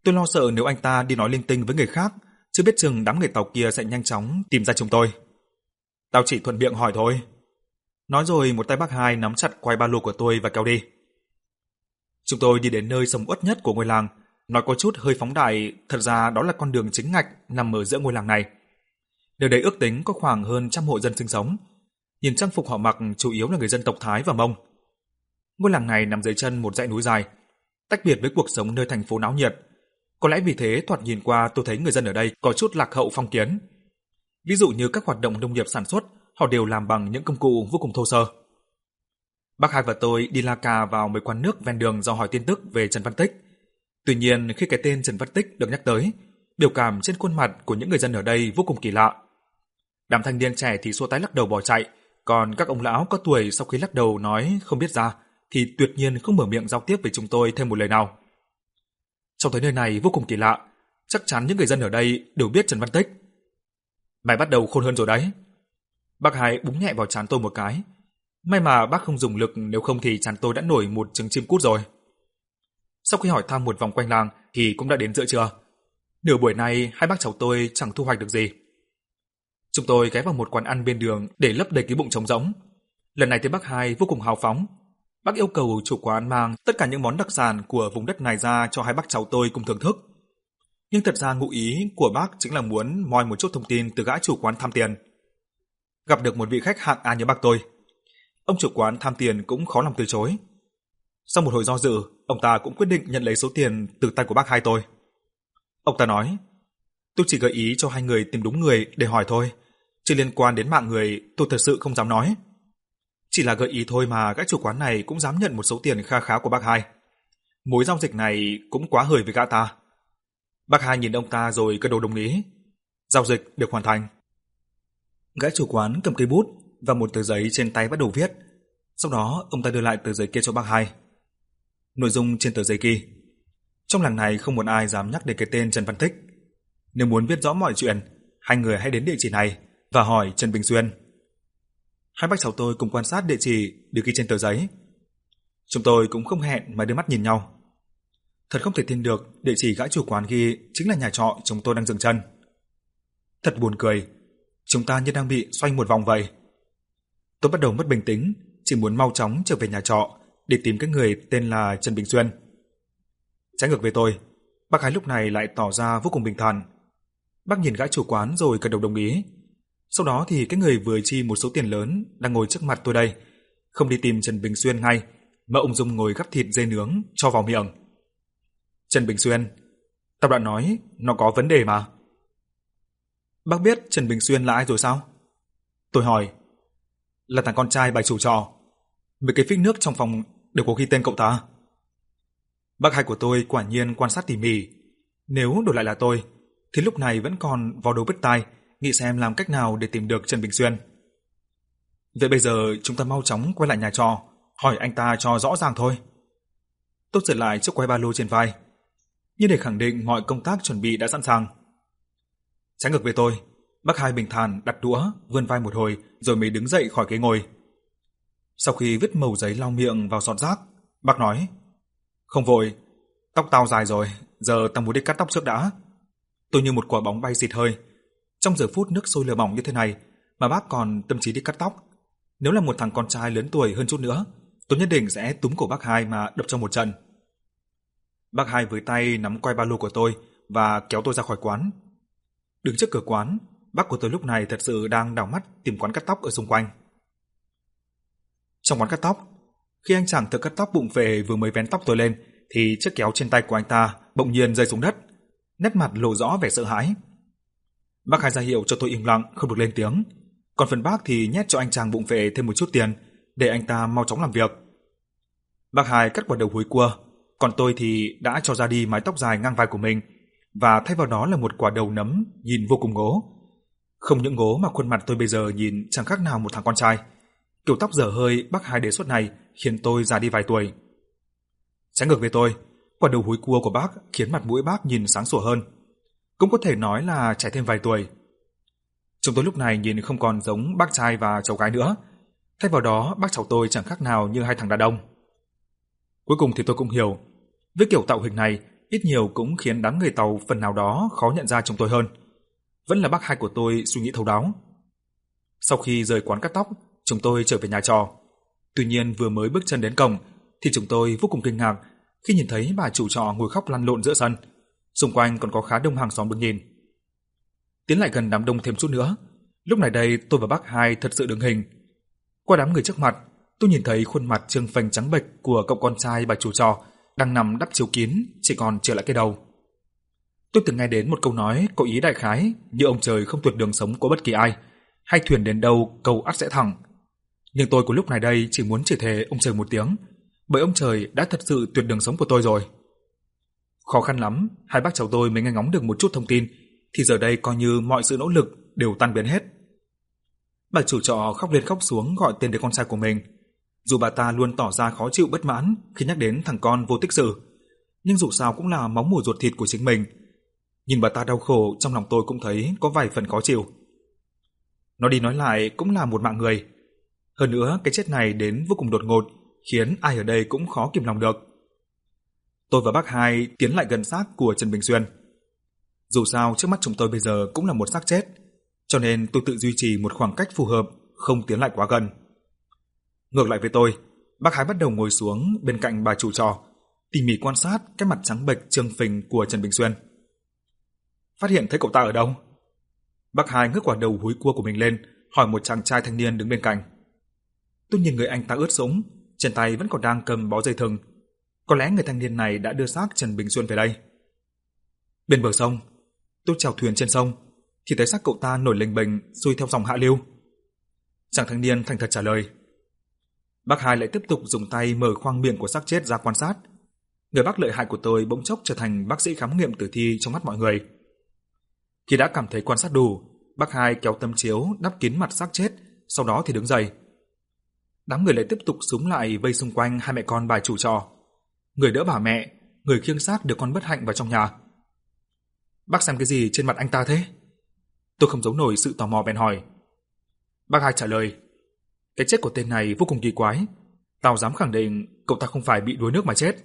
Tôi lo sợ nếu anh ta đi nói linh tinh với người khác, chưa biết chừng đám người tàu kia sẽ nhanh chóng tìm ra chúng tôi. Tao chỉ thuận miệng hỏi thôi. Nói rồi một tay bác hai nắm chặt quai ba lô của tôi và kéo đi. Chúng tôi đi đến nơi sầm uất nhất của ngôi làng, nói có chút hơi phóng đại, thật ra đó là con đường chính ngạch nằm ở giữa ngôi làng này. Nơi đây ước tính có khoảng hơn trăm hộ dân sinh sống. Nhìn trang phục họ mặc chủ yếu là người dân tộc Thái và Mông. Ngôi làng này nằm dưới chân một dãy núi dài. tách biệt với cuộc sống nơi thành phố náo nhiệt. Có lẽ vì thế thoạt nhìn qua tôi thấy người dân ở đây có chút lạc hậu phong kiến. Ví dụ như các hoạt động nông nghiệp sản xuất, họ đều làm bằng những công cụ vô cùng thô sơ. Bác Hai và tôi đi la cà vào mấy quán nước ven đường do hỏi tin tức về Trần Văn Tích. Tuy nhiên khi cái tên Trần Văn Tích được nhắc tới, biểu cảm trên khuôn mặt của những người dân ở đây vô cùng kỳ lạ. Đám thanh niên trẻ thì xua tay lắc đầu bỏ chạy, còn các ông lão có tuổi sau khi lắc đầu nói không biết ra thì tuyệt nhiên không mở miệng giao tiếp với chúng tôi thêm một lời nào. Trong thấy nơi này vô cùng kỳ lạ, chắc chắn những người dân ở đây đều biết Trần Văn Tích. Mày bắt đầu khôn hơn rồi đấy. Bác Hai búng nhẹ vào trán tôi một cái. May mà bác không dùng lực, nếu không thì trán tôi đã nổi một trứng chim cút rồi. Sau khi hỏi thăm một vòng quanh làng thì cũng đã đến giữa trưa. Nửa buổi nay, hai bác cháu tôi chẳng thu hoạch được gì. Chúng tôi ghé vào một quán ăn bên đường để lấp đầy cái bụng trống rỗng. Lần này thấy bác hai vô cùng hào phóng. Bác yêu cầu chủ quán mang tất cả những món đặc sản của vùng đất này ra cho hai bác cháu tôi cùng thưởng thức. Nhưng thật ra ngụ ý của bác chính là muốn moi một chút thông tin từ gã chủ quán tham tiền. Gặp được một vị khách hạng A như bác tôi. Ông chủ quán tham tiền cũng khó lòng từ chối. Sau một hồi do dự, ông ta cũng quyết định nhận lấy số tiền từ tay của bác hai tôi. Ông ta nói, tôi chỉ gợi ý cho hai người tìm đúng người để hỏi thôi, chứ liên quan đến mạng người tôi thật sự không dám nói. Chỉ là gợi ý thôi mà các chủ quán này cũng dám nhận một số tiền kha khá của bác hai. Mối giao dịch này cũng quá hời với gã ta. Bác hai nhìn ông ta rồi cất đầu đồng ý. Giao dịch được hoàn thành. Gã chủ quán cầm cây bút và một tờ giấy trên tay bắt đầu viết. Sau đó ông ta đưa lại tờ giấy kia cho bác hai. Nội dung trên tờ giấy ghi trong làng này không một ai dám nhắc đến cái tên Trần Văn Tích. Nếu muốn biết rõ mọi chuyện, hai người hãy đến địa chỉ này và hỏi Trần Bình Xuyên. Hai bác cháu tôi cùng quan sát địa chỉ được ghi trên tờ giấy. Chúng tôi cũng không hẹn mà đưa mắt nhìn nhau. Thật không thể tin được địa chỉ gã chủ quán ghi chính là nhà trọ chúng tôi đang dừng chân. Thật buồn cười, chúng ta như đang bị xoay một vòng vậy. Tôi bắt đầu mất bình tĩnh, chỉ muốn mau chóng trở về nhà trọ để tìm cái người tên là Trần Bình Xuyên. Trái ngược về tôi, bác Hải lúc này lại tỏ ra vô cùng bình thản. Bác nhìn gã chủ quán rồi gật đầu đồng ý. Sau đó thì cái người vừa chi một số tiền lớn đang ngồi trước mặt tôi đây, không đi tìm Trần Bình Xuyên ngay, mà ông Dung ngồi gắp thịt dê nướng cho vào miệng. Trần Bình Xuyên, tao đã nói nó có vấn đề mà. Bác biết Trần Bình Xuyên là ai rồi sao? Tôi hỏi. Là thằng con trai bài chủ trò Mấy cái phích nước trong phòng đều có ghi tên cậu ta. Bác hai của tôi quả nhiên quan sát tỉ mỉ. Nếu đổi lại là tôi, thì lúc này vẫn còn vào đầu bứt tai, nghĩ xem làm cách nào để tìm được Trần Bình Xuyên. Vậy bây giờ chúng ta mau chóng quay lại nhà trò, hỏi anh ta cho rõ ràng thôi. Tôi giật lại chiếc quay ba lô trên vai, như để khẳng định mọi công tác chuẩn bị đã sẵn sàng. Trái ngược về tôi, bác hai bình thản đặt đũa, vươn vai một hồi rồi mới đứng dậy khỏi ghế ngồi. Sau khi vứt mẩu giấy lau miệng vào sọt rác, bác nói: không vội, tóc tao dài rồi, giờ tao muốn đi cắt tóc trước đã. Tôi như một quả bóng bay xịt hơi. Trong giờ phút nước sôi lửa bỏng như thế này mà bác còn tâm trí đi cắt tóc. Nếu là một thằng con trai lớn tuổi hơn chút nữa, tôi nhất định sẽ túm cổ bác hai mà đập cho một trận. Bác hai với tay nắm quay ba lô của tôi và kéo tôi ra khỏi quán. Đứng trước cửa quán, bác của tôi lúc này thật sự đang đảo mắt tìm quán cắt tóc ở xung quanh. Trong quán cắt tóc, khi anh chàng thợ cắt tóc bụng về vừa mới vén tóc tôi lên, thì chiếc kéo trên tay của anh ta bỗng nhiên rơi xuống đất, nét mặt lộ rõ vẻ sợ hãi. Bác Hai ra hiệu cho tôi im lặng, không được lên tiếng. Còn phần bác thì nhét cho anh chàng bụng về thêm một chút tiền, để anh ta mau chóng làm việc. Bác Hai cắt quả đầu húi cua, còn tôi thì đã cho ra đi mái tóc dài ngang vai của mình, và thay vào đó là một quả đầu nấm nhìn vô cùng ngố. Không những ngố mà khuôn mặt tôi bây giờ nhìn chẳng khác nào một thằng con trai. Kiểu tóc dở hơi bác Hai đề xuất này khiến tôi già đi vài tuổi. Trái ngược với tôi, quả đầu húi cua của bác khiến mặt mũi bác nhìn sáng sủa hơn. Cũng có thể nói là trẻ thêm vài tuổi. Chúng tôi lúc này nhìn không còn giống bác trai và cháu gái nữa. Thay vào đó, bác cháu tôi chẳng khác nào như hai thằng đàn ông. Cuối cùng thì tôi cũng hiểu, với kiểu tạo hình này, ít nhiều cũng khiến đám người tàu phần nào đó khó nhận ra chúng tôi hơn. Vẫn là bác hai của tôi suy nghĩ thấu đáo. Sau khi rời quán cắt tóc, chúng tôi trở về nhà trò. Tuy nhiên vừa mới bước chân đến cổng thì chúng tôi vô cùng kinh ngạc khi nhìn thấy bà chủ trọ ngồi khóc lăn lộn giữa sân. Xung quanh còn có khá đông hàng xóm đứng nhìn. Tiến lại gần đám đông thêm chút nữa. Lúc này đây tôi và bác hai thật sự đứng hình. Qua đám người trước mặt, tôi nhìn thấy khuôn mặt trương phành trắng bệch của cậu con trai bà chủ trọ đang nằm đắp chiếu kín, chỉ còn trở lại cái đầu. Tôi từng nghe đến một câu nói có ý đại khái như ông trời không tuyệt đường sống của bất kỳ ai, hay thuyền đến đâu cầu ắt sẽ thẳng. Nhưng tôi của lúc này đây chỉ muốn chỉ thề ông trời một tiếng, bởi ông trời đã thật sự tuyệt đường sống của tôi rồi. Khó khăn lắm, hai bác cháu tôi mới nghe ngóng được một chút thông tin, thì giờ đây coi như mọi sự nỗ lực đều tan biến hết. Bà chủ trọ khóc lên khóc xuống gọi tên đứa con trai của mình. Dù bà ta luôn tỏ ra khó chịu bất mãn khi nhắc đến thằng con vô tích sự, nhưng dù sao cũng là máu mủ ruột thịt của chính mình. Nhìn bà ta đau khổ, trong lòng tôi cũng thấy có vài phần khó chịu. Nói đi nói lại cũng là một mạng người. Hơn nữa, cái chết này đến vô cùng đột ngột, khiến ai ở đây cũng khó kìm lòng được. Tôi và bác hai tiến lại gần xác của Trần Bình Xuyên. Dù sao trước mắt chúng tôi bây giờ cũng là một xác chết, cho nên tôi tự duy trì một khoảng cách phù hợp, không tiến lại quá gần. Ngược lại với tôi, bác Hải bắt đầu ngồi xuống bên cạnh bà chủ trò, tỉ mỉ quan sát cái mặt trắng bệch trương phình của Trần Bình Xuyên. Phát hiện thấy cậu ta ở đâu? Bác Hải ngước quả đầu húi cua của mình lên, hỏi một chàng trai thanh niên đứng bên cạnh. Tôi nhìn người anh ta ướt sũng, trên tay vẫn còn đang cầm bó dây thừng. Có lẽ người thanh niên này đã đưa xác Trần Bình Xuyên về đây. Bên bờ sông, tôi chèo thuyền trên sông, thì thấy xác cậu ta nổi lềnh bềnh xuôi theo dòng hạ lưu. Chàng thanh niên thành thật trả lời. Bác hai lại tiếp tục dùng tay mở khoang miệng của xác chết ra quan sát. Người bác lợi hại của tôi bỗng chốc trở thành bác sĩ khám nghiệm tử thi trong mắt mọi người. Khi đã cảm thấy quan sát đủ, bác hai kéo tấm chiếu đắp kín mặt xác chết, sau đó thì đứng dậy. Đám người lại tiếp tục súng lại vây xung quanh hai mẹ con bà chủ trò. Người đỡ bà mẹ, người khiêng xác được con bất hạnh vào trong nhà. Bác xem cái gì trên mặt anh ta thế? Tôi không giấu nổi sự tò mò bèn hỏi. Bác hai trả lời, cái chết của tên này vô cùng kỳ quái. Tao dám khẳng định cậu ta không phải bị đuối nước mà chết.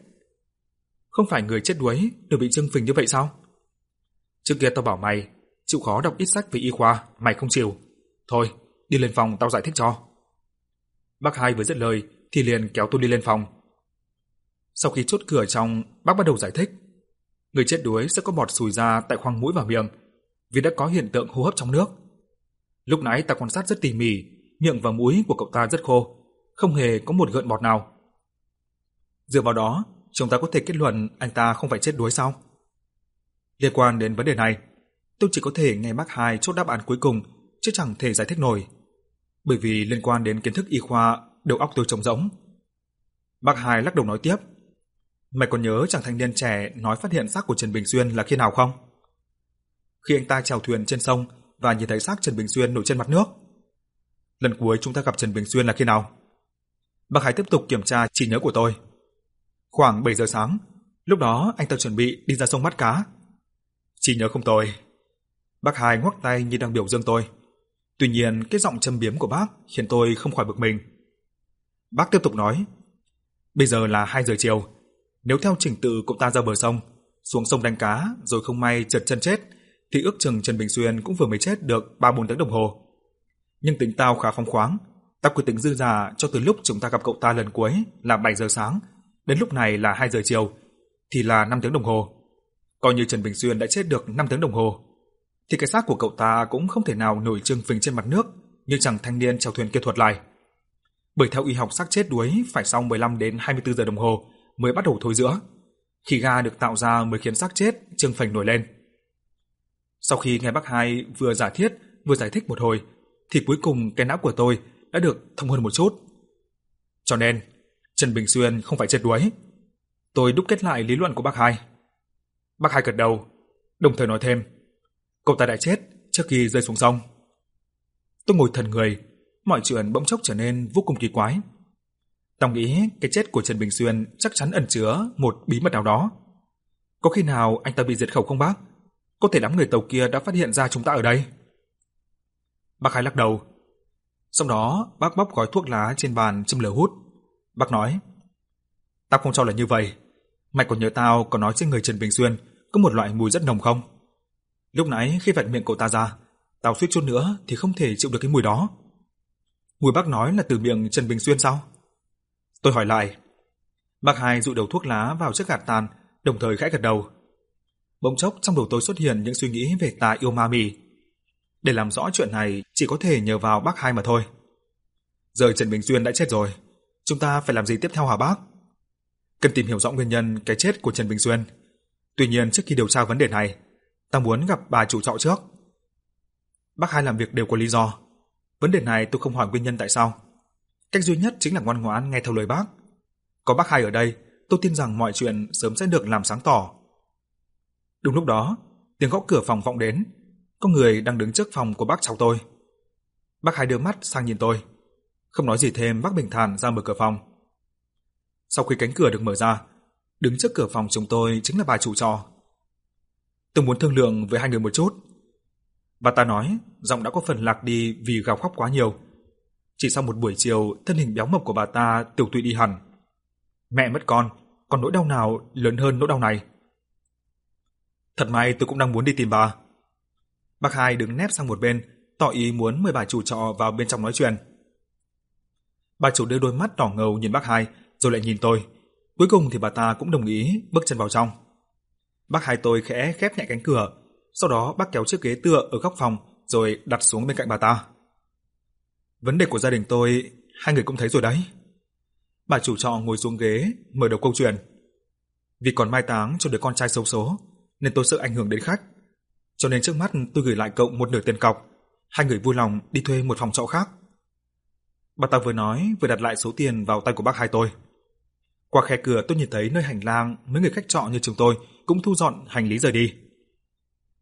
Không phải người chết đuối đều bị trưng phình như vậy sao? Trước kia tao bảo mày, chịu khó đọc ít sách về y khoa, mày không chịu. Thôi, đi lên phòng tao giải thích cho. Bác hai vừa dứt lời thì liền kéo tôi đi lên phòng. Sau khi chốt cửa trong, bác bắt đầu giải thích. Người chết đuối sẽ có bọt sùi ra tại khoang mũi và miệng, vì đã có hiện tượng hô hấp trong nước. Lúc nãy ta quan sát rất tỉ mỉ, miệng và mũi của cậu ta rất khô, không hề có một gợn bọt nào. Dựa vào đó, chúng ta có thể kết luận anh ta không phải chết đuối sao? Liên quan đến vấn đề này, tôi chỉ có thể nghe bác hai chốt đáp án cuối cùng, chứ chẳng thể giải thích nổi. Bởi vì liên quan đến kiến thức y khoa, đầu óc tôi trống rỗng. Bác hai lắc đầu nói tiếp. Mày còn nhớ chàng thanh niên trẻ nói phát hiện xác của Trần Bình Xuyên là khi nào không? Khi anh ta chèo thuyền trên sông và nhìn thấy xác Trần Bình Xuyên nổi trên mặt nước. Lần cuối chúng ta gặp Trần Bình Xuyên là khi nào? Bác Hải tiếp tục kiểm tra trí nhớ của tôi. Khoảng 7 giờ sáng, lúc đó anh ta chuẩn bị đi ra sông bắt cá. Trí nhớ không tồi. Bác Hải ngoắc tay như đang biểu dương tôi. Tuy nhiên, cái giọng châm biếm của bác khiến tôi không khỏi bực mình. Bác tiếp tục nói, bây giờ là 2 giờ chiều, nếu theo trình tự cậu ta ra bờ sông, xuống sông đánh cá rồi không may trượt chân chết, thì ước chừng Trần Bình Xuyên cũng vừa mới chết được 3-4 tiếng đồng hồ. Nhưng tính tao khá phóng khoáng, ta quyết tính dư giả cho từ lúc chúng ta gặp cậu ta lần cuối là 7 giờ sáng, đến lúc này là 2 giờ chiều, thì là 5 tiếng đồng hồ. Coi như Trần Bình Xuyên đã chết được 5 tiếng đồng hồ, thì cái xác của cậu ta cũng không thể nào nổi trưng phình trên mặt nước như chàng thanh niên chèo thuyền kia thuật lại. Bởi theo y học xác chết đuối phải sau 15 đến 24 giờ đồng hồ mới bắt đầu thối rữa. Khi ga được tạo ra mới khiến xác chết trưng phình nổi lên. Sau khi nghe bác hai vừa giả thiết vừa giải thích một hồi, thì cuối cùng cái não của tôi đã được thông hơn một chút. Cho nên, Trần Bình Xuyên không phải chết đuối. Tôi đúc kết lại lý luận của bác hai. Bác hai gật đầu, đồng thời nói thêm, cậu ta đã chết trước khi rơi xuống sông. Tôi ngồi thần người, mọi chuyện bỗng chốc trở nên vô cùng kỳ quái. Tao nghĩ cái chết của Trần Bình Xuyên chắc chắn ẩn chứa một bí mật nào đó. Có khi nào anh ta bị diệt khẩu không bác? Có thể đám người tàu kia đã phát hiện ra chúng ta ở đây. Bác Hai lắc đầu. Sau đó, bác bóc gói thuốc lá trên bàn châm lửa hút. Bác nói, tao không cho là như vậy. Mày còn nhớ tao có nói trên người Trần Bình Xuyên có một loại mùi rất nồng không? Lúc nãy khi vặn miệng cậu ta ra, tao suýt chút nữa thì không thể chịu được cái mùi đó. Mùi bác nói là từ miệng Trần Bình Xuyên sao? Tôi hỏi lại. Bác Hai dụ đầu thuốc lá vào chiếc gạt tàn, đồng thời khẽ gật đầu. Bỗng chốc trong đầu tôi xuất hiện những suy nghĩ về tà yêu ma mì. Để làm rõ chuyện này chỉ có thể nhờ vào bác hai mà thôi. Giờ Trần Bình duyên đã chết rồi, chúng ta phải làm gì tiếp theo hả bác? cần tìm hiểu rõ nguyên nhân cái chết của Trần Bình duyên. Tuy nhiên trước khi điều tra vấn đề này, ta muốn gặp bà chủ trọ trước. Bác hai làm việc đều có lý do. Vấn đề này tôi không hỏi nguyên nhân tại sao. Cách duy nhất chính là ngoan ngoãn nghe theo lời bác. Có bác hai ở đây, tôi tin rằng mọi chuyện sớm sẽ được làm sáng tỏ. Đúng lúc đó, tiếng gõ cửa phòng vọng đến. Có người đang đứng trước phòng của bác cháu tôi. Bác hai đưa mắt sang nhìn tôi. Không nói gì thêm, bác bình thản ra mở cửa phòng. Sau khi cánh cửa được mở ra, đứng trước cửa phòng chúng tôi chính là bà chủ trọ. Tôi muốn thương lượng với hai người một chút. Bà ta nói, giọng đã có phần lạc đi vì gào khóc quá nhiều. Chỉ sau một buổi chiều, thân hình béo mập của bà ta tiểu tụy đi hẳn. Mẹ mất con, còn nỗi đau nào lớn hơn nỗi đau này? Thật may tôi cũng đang muốn đi tìm bà. Bác hai đứng nép sang một bên, tỏ ý muốn mời bà chủ trọ vào bên trong nói chuyện. Bà chủ đưa đôi mắt đỏ ngầu nhìn bác hai, rồi lại nhìn tôi. Cuối cùng thì bà ta cũng đồng ý bước chân vào trong. Bác hai tôi khẽ khép nhẹ cánh cửa, sau đó bác kéo chiếc ghế tựa ở góc phòng rồi đặt xuống bên cạnh bà ta. Vấn đề của gia đình tôi, hai người cũng thấy rồi đấy. Bà chủ trọ ngồi xuống ghế, mở đầu câu chuyện. Vì còn mai táng cho đứa con trai xấu số, nên tôi sợ ảnh hưởng đến khách. Cho nên trước mắt tôi gửi lại cậu một nửa tiền cọc, hai người vui lòng đi thuê một phòng trọ khác. Bà ta vừa nói vừa đặt lại số tiền vào tay của bác hai tôi. Qua khe cửa tôi nhìn thấy nơi hành lang mấy người khách trọ như chúng tôi cũng thu dọn hành lý rời đi.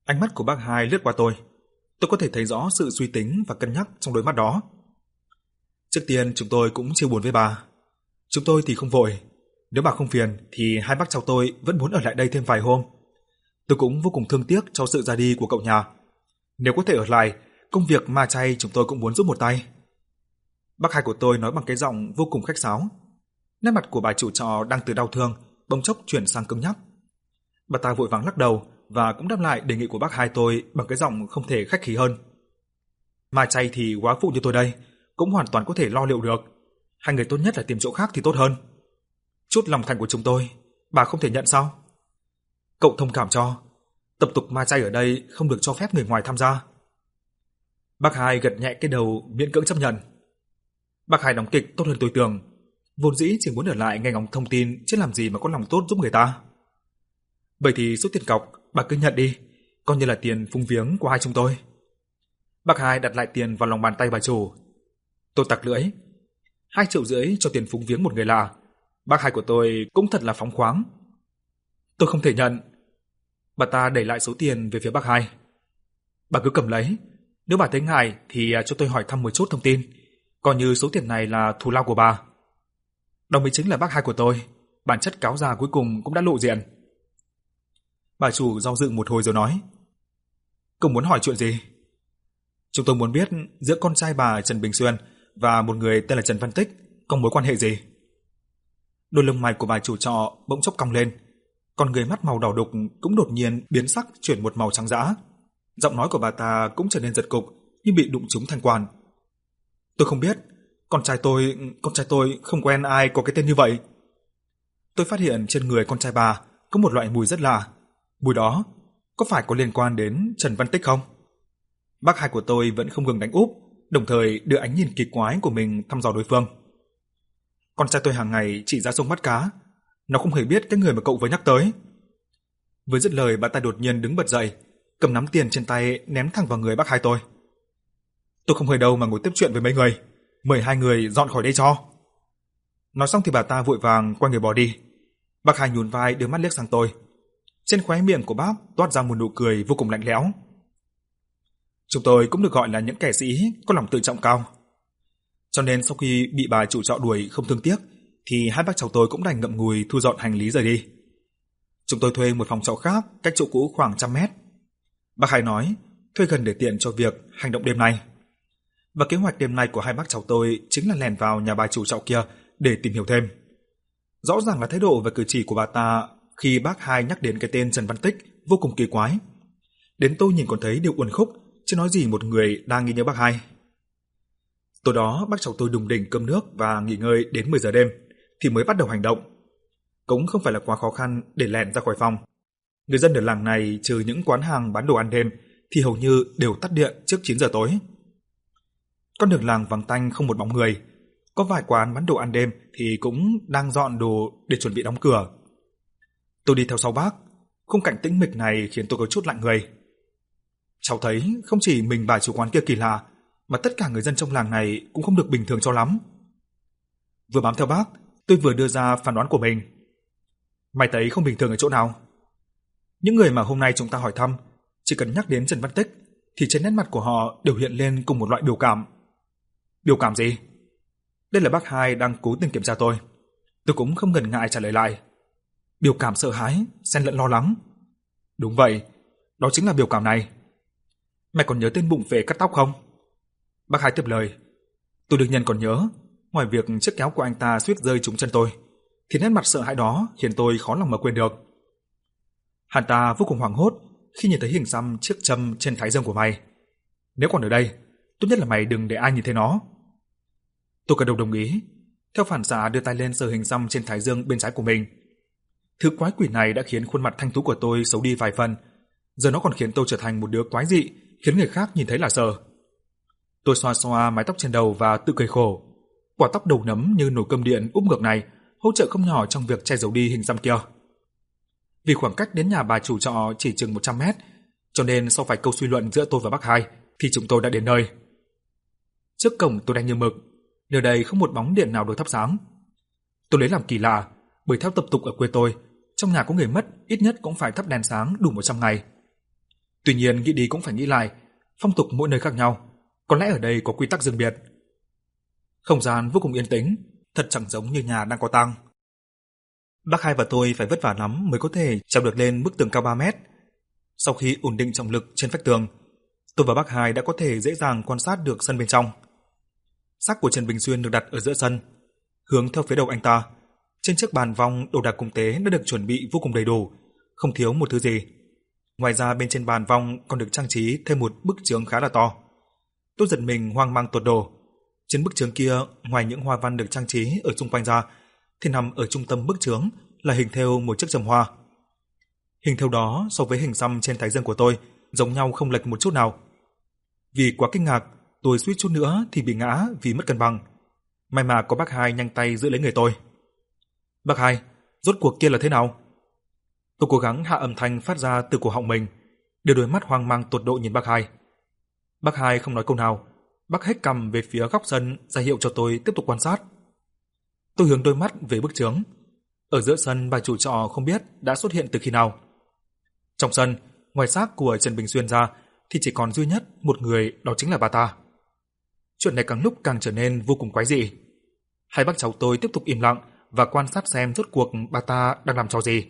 Ánh mắt của bác hai lướt qua tôi. Tôi có thể thấy rõ sự suy tính và cân nhắc trong đôi mắt đó. Trước tiên chúng tôi cũng chia buồn với bà. Chúng tôi thì không vội. Nếu bà không phiền thì hai bác cháu tôi vẫn muốn ở lại đây thêm vài hôm. Tôi cũng vô cùng thương tiếc cho sự ra đi của cậu nhà. Nếu có thể ở lại, công việc ma chay chúng tôi cũng muốn giúp một tay. Bác hai của tôi nói bằng cái giọng vô cùng khách sáo. Nét mặt của bà chủ trọ đang từ đau thương, bỗng chốc chuyển sang cứng nhắc. Bà ta vội vàng lắc đầu và cũng đáp lại đề nghị của bác hai tôi bằng cái giọng không thể khách khí hơn. Ma chay thì quá phụ như tôi đây, cũng hoàn toàn có thể lo liệu được. Hai người tốt nhất là tìm chỗ khác thì tốt hơn. Chút lòng thành của chúng tôi, bà không thể nhận sao? Cậu thông cảm cho, tập tục ma chay ở đây không được cho phép người ngoài tham gia. Bác hai gật nhẹ cái đầu miễn cưỡng chấp nhận. Bác hai đóng kịch tốt hơn tôi tưởng, vốn dĩ chỉ muốn ở lại nghe ngóng thông tin chứ làm gì mà có lòng tốt giúp người ta. Vậy thì số tiền cọc bà cứ nhận đi, coi như là tiền phung viếng của hai chúng tôi. Bác hai đặt lại tiền vào lòng bàn tay bà chủ. Tôi tặc lưỡi. Hai triệu rưỡi cho tiền phúng viếng một người lạ. Bác hai của tôi cũng thật là phóng khoáng. Tôi không thể nhận. Bà ta đẩy lại số tiền về phía bác hai. Bà cứ cầm lấy. Nếu bà thấy ngại thì à, cho tôi hỏi thăm một chút thông tin. Coi như số tiền này là thù lao của bà. Đồng ý chính là bác hai của tôi. Bản chất cáo già cuối cùng cũng đã lộ diện. Bà chủ do dự một hồi rồi nói. Cậu muốn hỏi chuyện gì? Chúng tôi muốn biết giữa con trai bà Trần Bình Xuyên và một người tên là Trần Văn Tích có mối quan hệ gì? Đôi lông mày của bà chủ trọ bỗng chốc cong lên, còn người mắt màu đỏ đục cũng đột nhiên biến sắc chuyển một màu trắng dã. Giọng nói của bà ta cũng trở nên giật cục như bị đụng trúng thanh quan. Tôi không biết, con trai tôi, con trai tôi không quen ai có cái tên như vậy. Tôi phát hiện trên người con trai bà có một loại mùi rất lạ. Mùi đó có phải có liên quan đến Trần Văn Tích không? Bác hai của tôi vẫn không ngừng đánh úp, đồng thời đưa ánh nhìn kỳ quái của mình thăm dò đối phương. Con trai tôi hàng ngày chỉ ra sông bắt cá, nó không hề biết cái người mà cậu vừa nhắc tới. Với dứt lời bà ta đột nhiên đứng bật dậy, cầm nắm tiền trên tay ném thẳng vào người bác hai tôi. Tôi không hề đâu mà ngồi tiếp chuyện với mấy người, mời hai người dọn khỏi đây cho. Nói xong thì bà ta vội vàng quay người bỏ đi. Bác hai nhún vai đưa mắt liếc sang tôi. Trên khóe miệng của bác toát ra một nụ cười vô cùng lạnh lẽo. Chúng tôi cũng được gọi là những kẻ sĩ có lòng tự trọng cao. Cho nên sau khi bị bà chủ trọ đuổi không thương tiếc, thì hai bác cháu tôi cũng đành ngậm ngùi thu dọn hành lý rời đi. Chúng tôi thuê một phòng trọ khác cách chỗ cũ khoảng trăm mét. Bác Hải nói thuê gần để tiện cho việc hành động đêm nay. Và kế hoạch đêm nay của hai bác cháu tôi chính là lèn vào nhà bà chủ trọ kia để tìm hiểu thêm. Rõ ràng là thái độ và cử chỉ của bà ta khi bác hai nhắc đến cái tên Trần Văn Tích vô cùng kỳ quái. Đến tôi nhìn còn thấy điều uẩn khúc, chứ nói gì một người đang nghi nhớ bác hai. Tối đó bác cháu tôi đùng đỉnh cơm nước và nghỉ ngơi đến 10 giờ đêm thì mới bắt đầu hành động. Cũng không phải là quá khó khăn để lẻn ra khỏi phòng. Người dân ở làng này trừ những quán hàng bán đồ ăn đêm thì hầu như đều tắt điện trước 9 giờ tối. Con đường làng vắng tanh không một bóng người. Có vài quán bán đồ ăn đêm thì cũng đang dọn đồ để chuẩn bị đóng cửa. Tôi đi theo sau bác, khung cảnh tĩnh mịch này khiến tôi có chút lạnh người. Cháu thấy không chỉ mình bà chủ quán kia kỳ lạ, mà tất cả người dân trong làng này cũng không được bình thường cho lắm. Vừa bám theo bác, tôi vừa đưa ra phán đoán của mình. Mày thấy không bình thường ở chỗ nào? Những người mà hôm nay chúng ta hỏi thăm, chỉ cần nhắc đến Trần Văn Tích thì trên nét mặt của họ đều hiện lên cùng một loại biểu cảm. Biểu cảm gì? Đây là bác hai đang cố tình kiểm tra tôi. Tôi cũng không ngần ngại trả lời lại. Biểu cảm sợ hãi, xen lẫn lo lắng. Đúng vậy, đó chính là biểu cảm này. Mày còn nhớ tên bụng phệ cắt tóc không? Bác hai tiếp lời. Tôi đương nhiên còn nhớ, ngoài việc chiếc kéo của anh ta suýt rơi trúng chân tôi, thì nét mặt sợ hãi đó khiến tôi khó lòng mà quên được. Hắn ta vô cùng hoảng hốt khi nhìn thấy hình xăm chiếc châm trên thái dương của mày. Nếu còn ở đây, tốt nhất là mày đừng để ai nhìn thấy nó. Tôi gật đầu đồng ý, theo phản xạ đưa tay lên sờ hình xăm trên thái dương bên trái của mình. Thứ quái quỷ này đã khiến khuôn mặt thanh tú của tôi xấu đi vài phần, giờ nó còn khiến tôi trở thành một đứa quái dị, khiến người khác nhìn thấy là sợ. Tôi xoa xoa mái tóc trên đầu và tự cười khổ. Quả tóc đầu nấm như nồi cơm điện úp ngược này hỗ trợ không nhỏ trong việc che giấu đi hình xăm kia. Vì khoảng cách đến nhà bà chủ trọ chỉ chừng 100 mét, cho nên sau vài câu suy luận giữa tôi và bác hai thì chúng tôi đã đến nơi. Trước cổng tôi đang như mực, nơi đây không một bóng điện nào được thắp sáng. Tôi lấy làm kỳ lạ, bởi theo tập tục ở quê tôi, trong nhà có người mất ít nhất cũng phải thắp đèn sáng đủ 100 ngày. Tuy nhiên nghĩ đi cũng phải nghĩ lại, phong tục mỗi nơi khác nhau, có lẽ ở đây có quy tắc riêng biệt. Không gian vô cùng yên tĩnh, thật chẳng giống như nhà đang có tang. Bác hai và tôi phải vất vả lắm mới có thể trèo được lên bức tường cao 3 mét. Sau khi ổn định trọng lực trên vách tường, tôi và bác hai đã có thể dễ dàng quan sát được sân bên trong. Xác của Trần Bình Xuyên được đặt ở giữa sân, hướng theo phía đầu anh ta. Trên chiếc bàn vong đồ đạc cung tế đã được chuẩn bị vô cùng đầy đủ, không thiếu một thứ gì. Ngoài ra bên trên bàn vong còn được trang trí thêm một bức chướng khá là to. Tôi giật mình hoang mang tột độ. Trên bức chướng kia, ngoài những hoa văn được trang trí ở xung quanh ra, thì nằm ở trung tâm bức chướng là hình thêu một chiếc chầm hoa. Hình thêu đó so với hình xăm trên thái dương của tôi giống nhau không lệch một chút nào. Vì quá kinh ngạc, tôi suýt chút nữa thì bị ngã vì mất cân bằng. May mà có bác hai nhanh tay giữ lấy người tôi. Bác hai, rốt cuộc kia là thế nào? Tôi cố gắng hạ âm thanh phát ra từ cổ họng mình, đưa đôi mắt hoang mang tột độ nhìn bác hai. Bác hai không nói câu nào, bác hết cầm về phía góc sân ra hiệu cho tôi tiếp tục quan sát. Tôi hướng đôi mắt về bức chướng. Ở giữa sân bà chủ trọ không biết đã xuất hiện từ khi nào. Trong sân, ngoài xác của Trần Bình Xuyên ra thì chỉ còn duy nhất một người đó chính là bà ta. Chuyện này càng lúc càng trở nên vô cùng quái dị. Hai bác cháu tôi tiếp tục im lặng và quan sát xem rốt cuộc bà ta đang làm trò gì.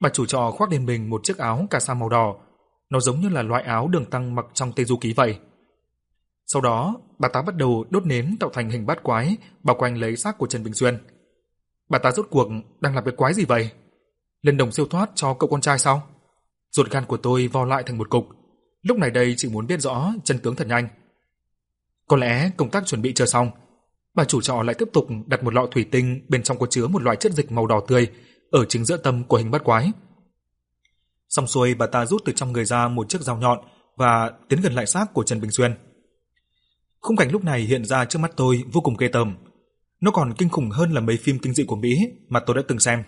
Bà chủ trọ khoác lên mình một chiếc áo cà sa màu đỏ, nó giống như là loại áo đường tăng mặc trong Tây Du Ký vậy. Sau đó, bà ta bắt đầu đốt nến tạo thành hình bát quái bao quanh lấy xác của Trần Bình Xuyên. Bà ta rốt cuộc đang làm cái quái gì vậy? Lên đồng siêu thoát cho cậu con trai sao? Ruột gan của tôi vo lại thành một cục. Lúc này đây chỉ muốn biết rõ chân tướng thật nhanh. Có lẽ công tác chuẩn bị chưa xong, bà chủ trọ lại tiếp tục đặt một lọ thủy tinh bên trong có chứa một loại chất dịch màu đỏ tươi ở chính giữa tâm của hình bát quái. Xong xuôi bà ta rút từ trong người ra một chiếc dao nhọn và tiến gần lại xác của Trần Bình Xuyên. Khung cảnh lúc này hiện ra trước mắt tôi vô cùng ghê tởm. Nó còn kinh khủng hơn là mấy phim kinh dị của Mỹ mà tôi đã từng xem.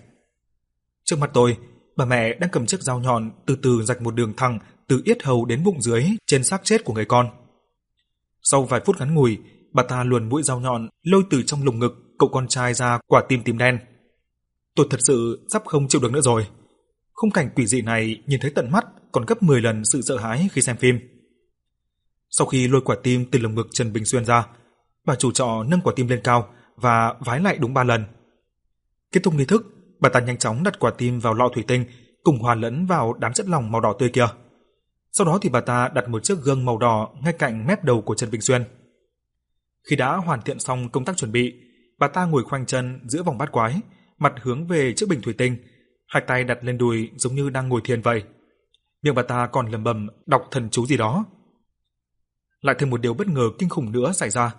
Trước mặt tôi, bà mẹ đang cầm chiếc dao nhọn từ từ rạch một đường thẳng từ yết hầu đến bụng dưới trên xác chết của người con. Sau vài phút ngắn ngủi, bà ta luồn mũi dao nhọn lôi từ trong lồng ngực cậu con trai ra quả tim tím đen. Tôi thật sự sắp không chịu được nữa rồi. Khung cảnh quỷ dị này nhìn thấy tận mắt còn gấp 10 lần sự sợ hãi khi xem phim. Sau khi lôi quả tim từ lồng ngực Trần Bình Xuyên ra, bà chủ trọ nâng quả tim lên cao và vái lại đúng ba lần. Kết thúc nghi thức, bà ta nhanh chóng đặt quả tim vào lọ thủy tinh cùng hòa lẫn vào đám chất lỏng màu đỏ tươi kia. Sau đó thì bà ta đặt một chiếc gương màu đỏ ngay cạnh mép đầu của Trần Bình Xuyên. Khi đã hoàn thiện xong công tác chuẩn bị, bà ta ngồi khoanh chân giữa vòng bát quái, mặt hướng về chiếc bình thủy tinh, hai tay đặt lên đùi giống như đang ngồi thiền vậy. Miệng bà ta còn lẩm bẩm đọc thần chú gì đó. Lại thêm một điều bất ngờ kinh khủng nữa xảy ra.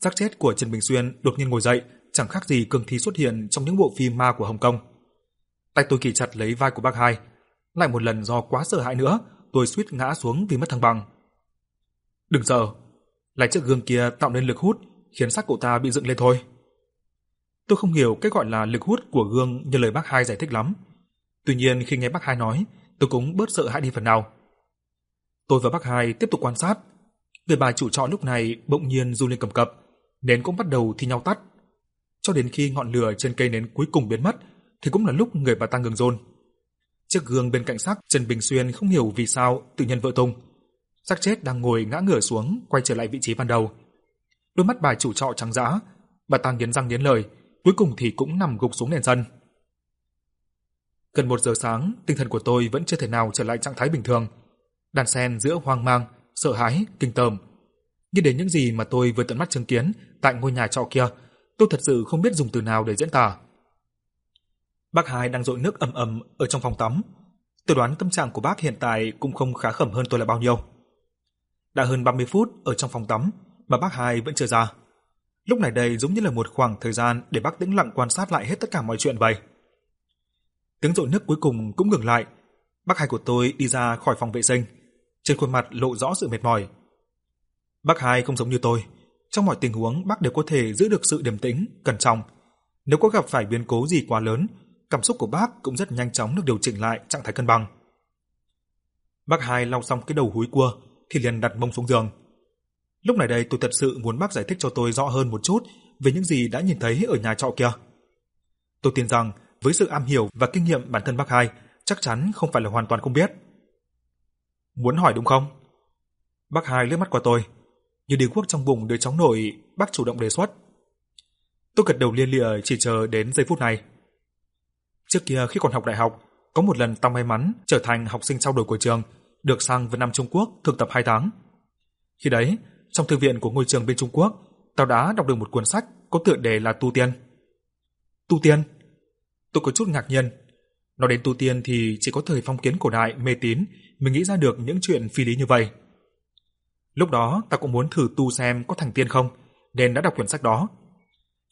Xác chết của Trần Bình Xuyên đột nhiên ngồi dậy, chẳng khác gì cường thi xuất hiện trong những bộ phim ma của Hồng Kông. Tay tôi kỳ chặt lấy vai của bác hai. Lại một lần do quá sợ hãi nữa, tôi suýt ngã xuống vì mất thăng bằng. Đừng sợ, lại chiếc gương kia tạo nên lực hút khiến xác cậu ta bị dựng lên thôi. Tôi không hiểu cái gọi là lực hút của gương như lời bác hai giải thích lắm. Tuy nhiên khi nghe bác hai nói, tôi cũng bớt sợ hãi đi phần nào. Tôi và bác hai tiếp tục quan sát. Người bà chủ trọ lúc này bỗng nhiên run lên cầm cập, nến cũng bắt đầu thi nhau tắt. Cho đến khi ngọn lửa trên cây nến cuối cùng biến mất, thì cũng là lúc người bà ta ngừng rôn Chiếc gương bên cạnh xác Trần Bình Xuyên không hiểu vì sao tự nhiên vỡ tung. Xác chết đang ngồi ngã ngửa xuống, quay trở lại vị trí ban đầu. Đôi mắt bà chủ trọ trắng dã, bà ta nghiến răng nghiến lời, cuối cùng thì cũng nằm gục xuống nền sân. Gần một giờ sáng, tinh thần của tôi vẫn chưa thể nào trở lại trạng thái bình thường. Đàn sen giữa hoang mang, sợ hãi, kinh tởm. Nghĩ đến những gì mà tôi vừa tận mắt chứng kiến tại ngôi nhà trọ kia, tôi thật sự không biết dùng từ nào để diễn tả. Bác Hai đang dội nước ầm ầm ở trong phòng tắm. Tôi đoán tâm trạng của bác hiện tại cũng không khá khẩm hơn tôi là bao nhiêu. Đã hơn 30 phút ở trong phòng tắm mà bác Hai vẫn chưa ra. Lúc này đây giống như là một khoảng thời gian để bác tĩnh lặng quan sát lại hết tất cả mọi chuyện vậy. Tiếng dội nước cuối cùng cũng ngừng lại. Bác Hai của tôi đi ra khỏi phòng vệ sinh, trên khuôn mặt lộ rõ sự mệt mỏi. Bác Hai không giống như tôi, trong mọi tình huống bác đều có thể giữ được sự điềm tĩnh, cẩn trọng. Nếu có gặp phải biến cố gì quá lớn, cảm xúc của bác cũng rất nhanh chóng được điều chỉnh lại trạng thái cân bằng. Bác Hai lau xong cái đầu húi cua thì liền đặt mông xuống giường. Lúc này đây tôi thật sự muốn bác giải thích cho tôi rõ hơn một chút về những gì đã nhìn thấy ở nhà trọ kia. Tôi tin rằng với sự am hiểu và kinh nghiệm bản thân bác Hai, chắc chắn không phải là hoàn toàn không biết. Muốn hỏi đúng không? Bác Hai liếc mắt qua tôi, như điều quốc trong bụng đứa cháu nội, bác chủ động đề xuất. Tôi gật đầu liên lịa chỉ chờ đến giây phút này. Trước kia khi còn học đại học, có một lần tao may mắn trở thành học sinh trao đổi của trường, được sang Vân Nam Trung Quốc thực tập 2 tháng. Khi đấy, trong thư viện của ngôi trường bên Trung Quốc, tao đã đọc được một cuốn sách có tựa đề là Tu Tiên. Tu Tiên? Tôi có chút ngạc nhiên. Nói đến tu tiên thì chỉ có thời phong kiến cổ đại mê tín mới nghĩ ra được những chuyện phi lý như vậy. Lúc đó ta cũng muốn thử tu xem có thành tiên không, nên đã đọc quyển sách đó.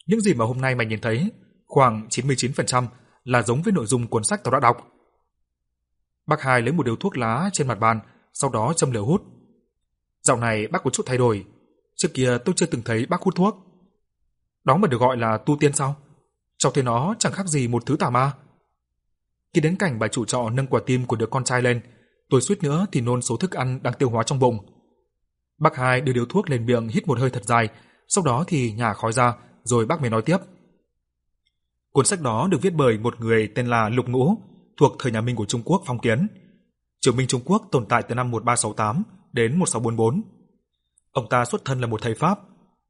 Những gì mà hôm nay mày nhìn thấy, khoảng 99% là giống với nội dung cuốn sách tao đã đọc. Bác Hai lấy một điếu thuốc lá trên mặt bàn, sau đó châm lửa hút. Dạo này bác có chút thay đổi, trước kia tôi chưa từng thấy bác hút thuốc. Đó mà được gọi là tu tiên sao? trong thấy nó chẳng khác gì một thứ tà ma. Khi đến cảnh bà chủ trọ nâng quả tim của đứa con trai lên, tôi suýt nữa thì nôn số thức ăn đang tiêu hóa trong bụng. Bác Hai đưa điếu thuốc lên miệng hít một hơi thật dài, sau đó thì nhả khói ra, rồi bác mới nói tiếp. Cuốn sách đó được viết bởi một người tên là Lục Ngũ, thuộc thời nhà Minh của Trung Quốc phong kiến. Triều Minh Trung Quốc tồn tại từ năm 1368 đến 1644. Ông ta xuất thân là một thầy pháp,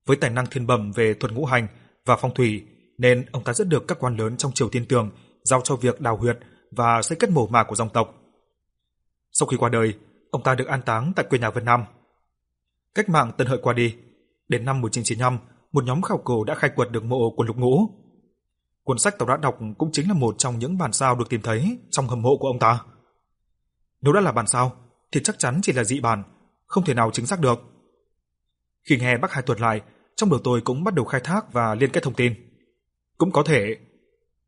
với tài năng thiên bẩm về thuật ngũ hành và phong thủy, nên ông ta rất được các quan lớn trong triều tin tưởng giao cho việc đào huyệt và xây cất mồ mả của dòng tộc. Sau khi qua đời, ông ta được an táng tại quê nhà Vân Nam. Cách mạng Tân Hợi qua đi, đến năm 1995, một nhóm khảo cổ đã khai quật được mộ của Lục Ngũ. Cuốn sách tao đã đọc cũng chính là một trong những bản sao được tìm thấy trong hầm mộ của ông ta. Nếu đã là bản sao, thì chắc chắn chỉ là dị bản, không thể nào chính xác được. Khi nghe bác Hai thuật lại, trong đầu tôi cũng bắt đầu khai thác và liên kết thông tin. Cũng có thể.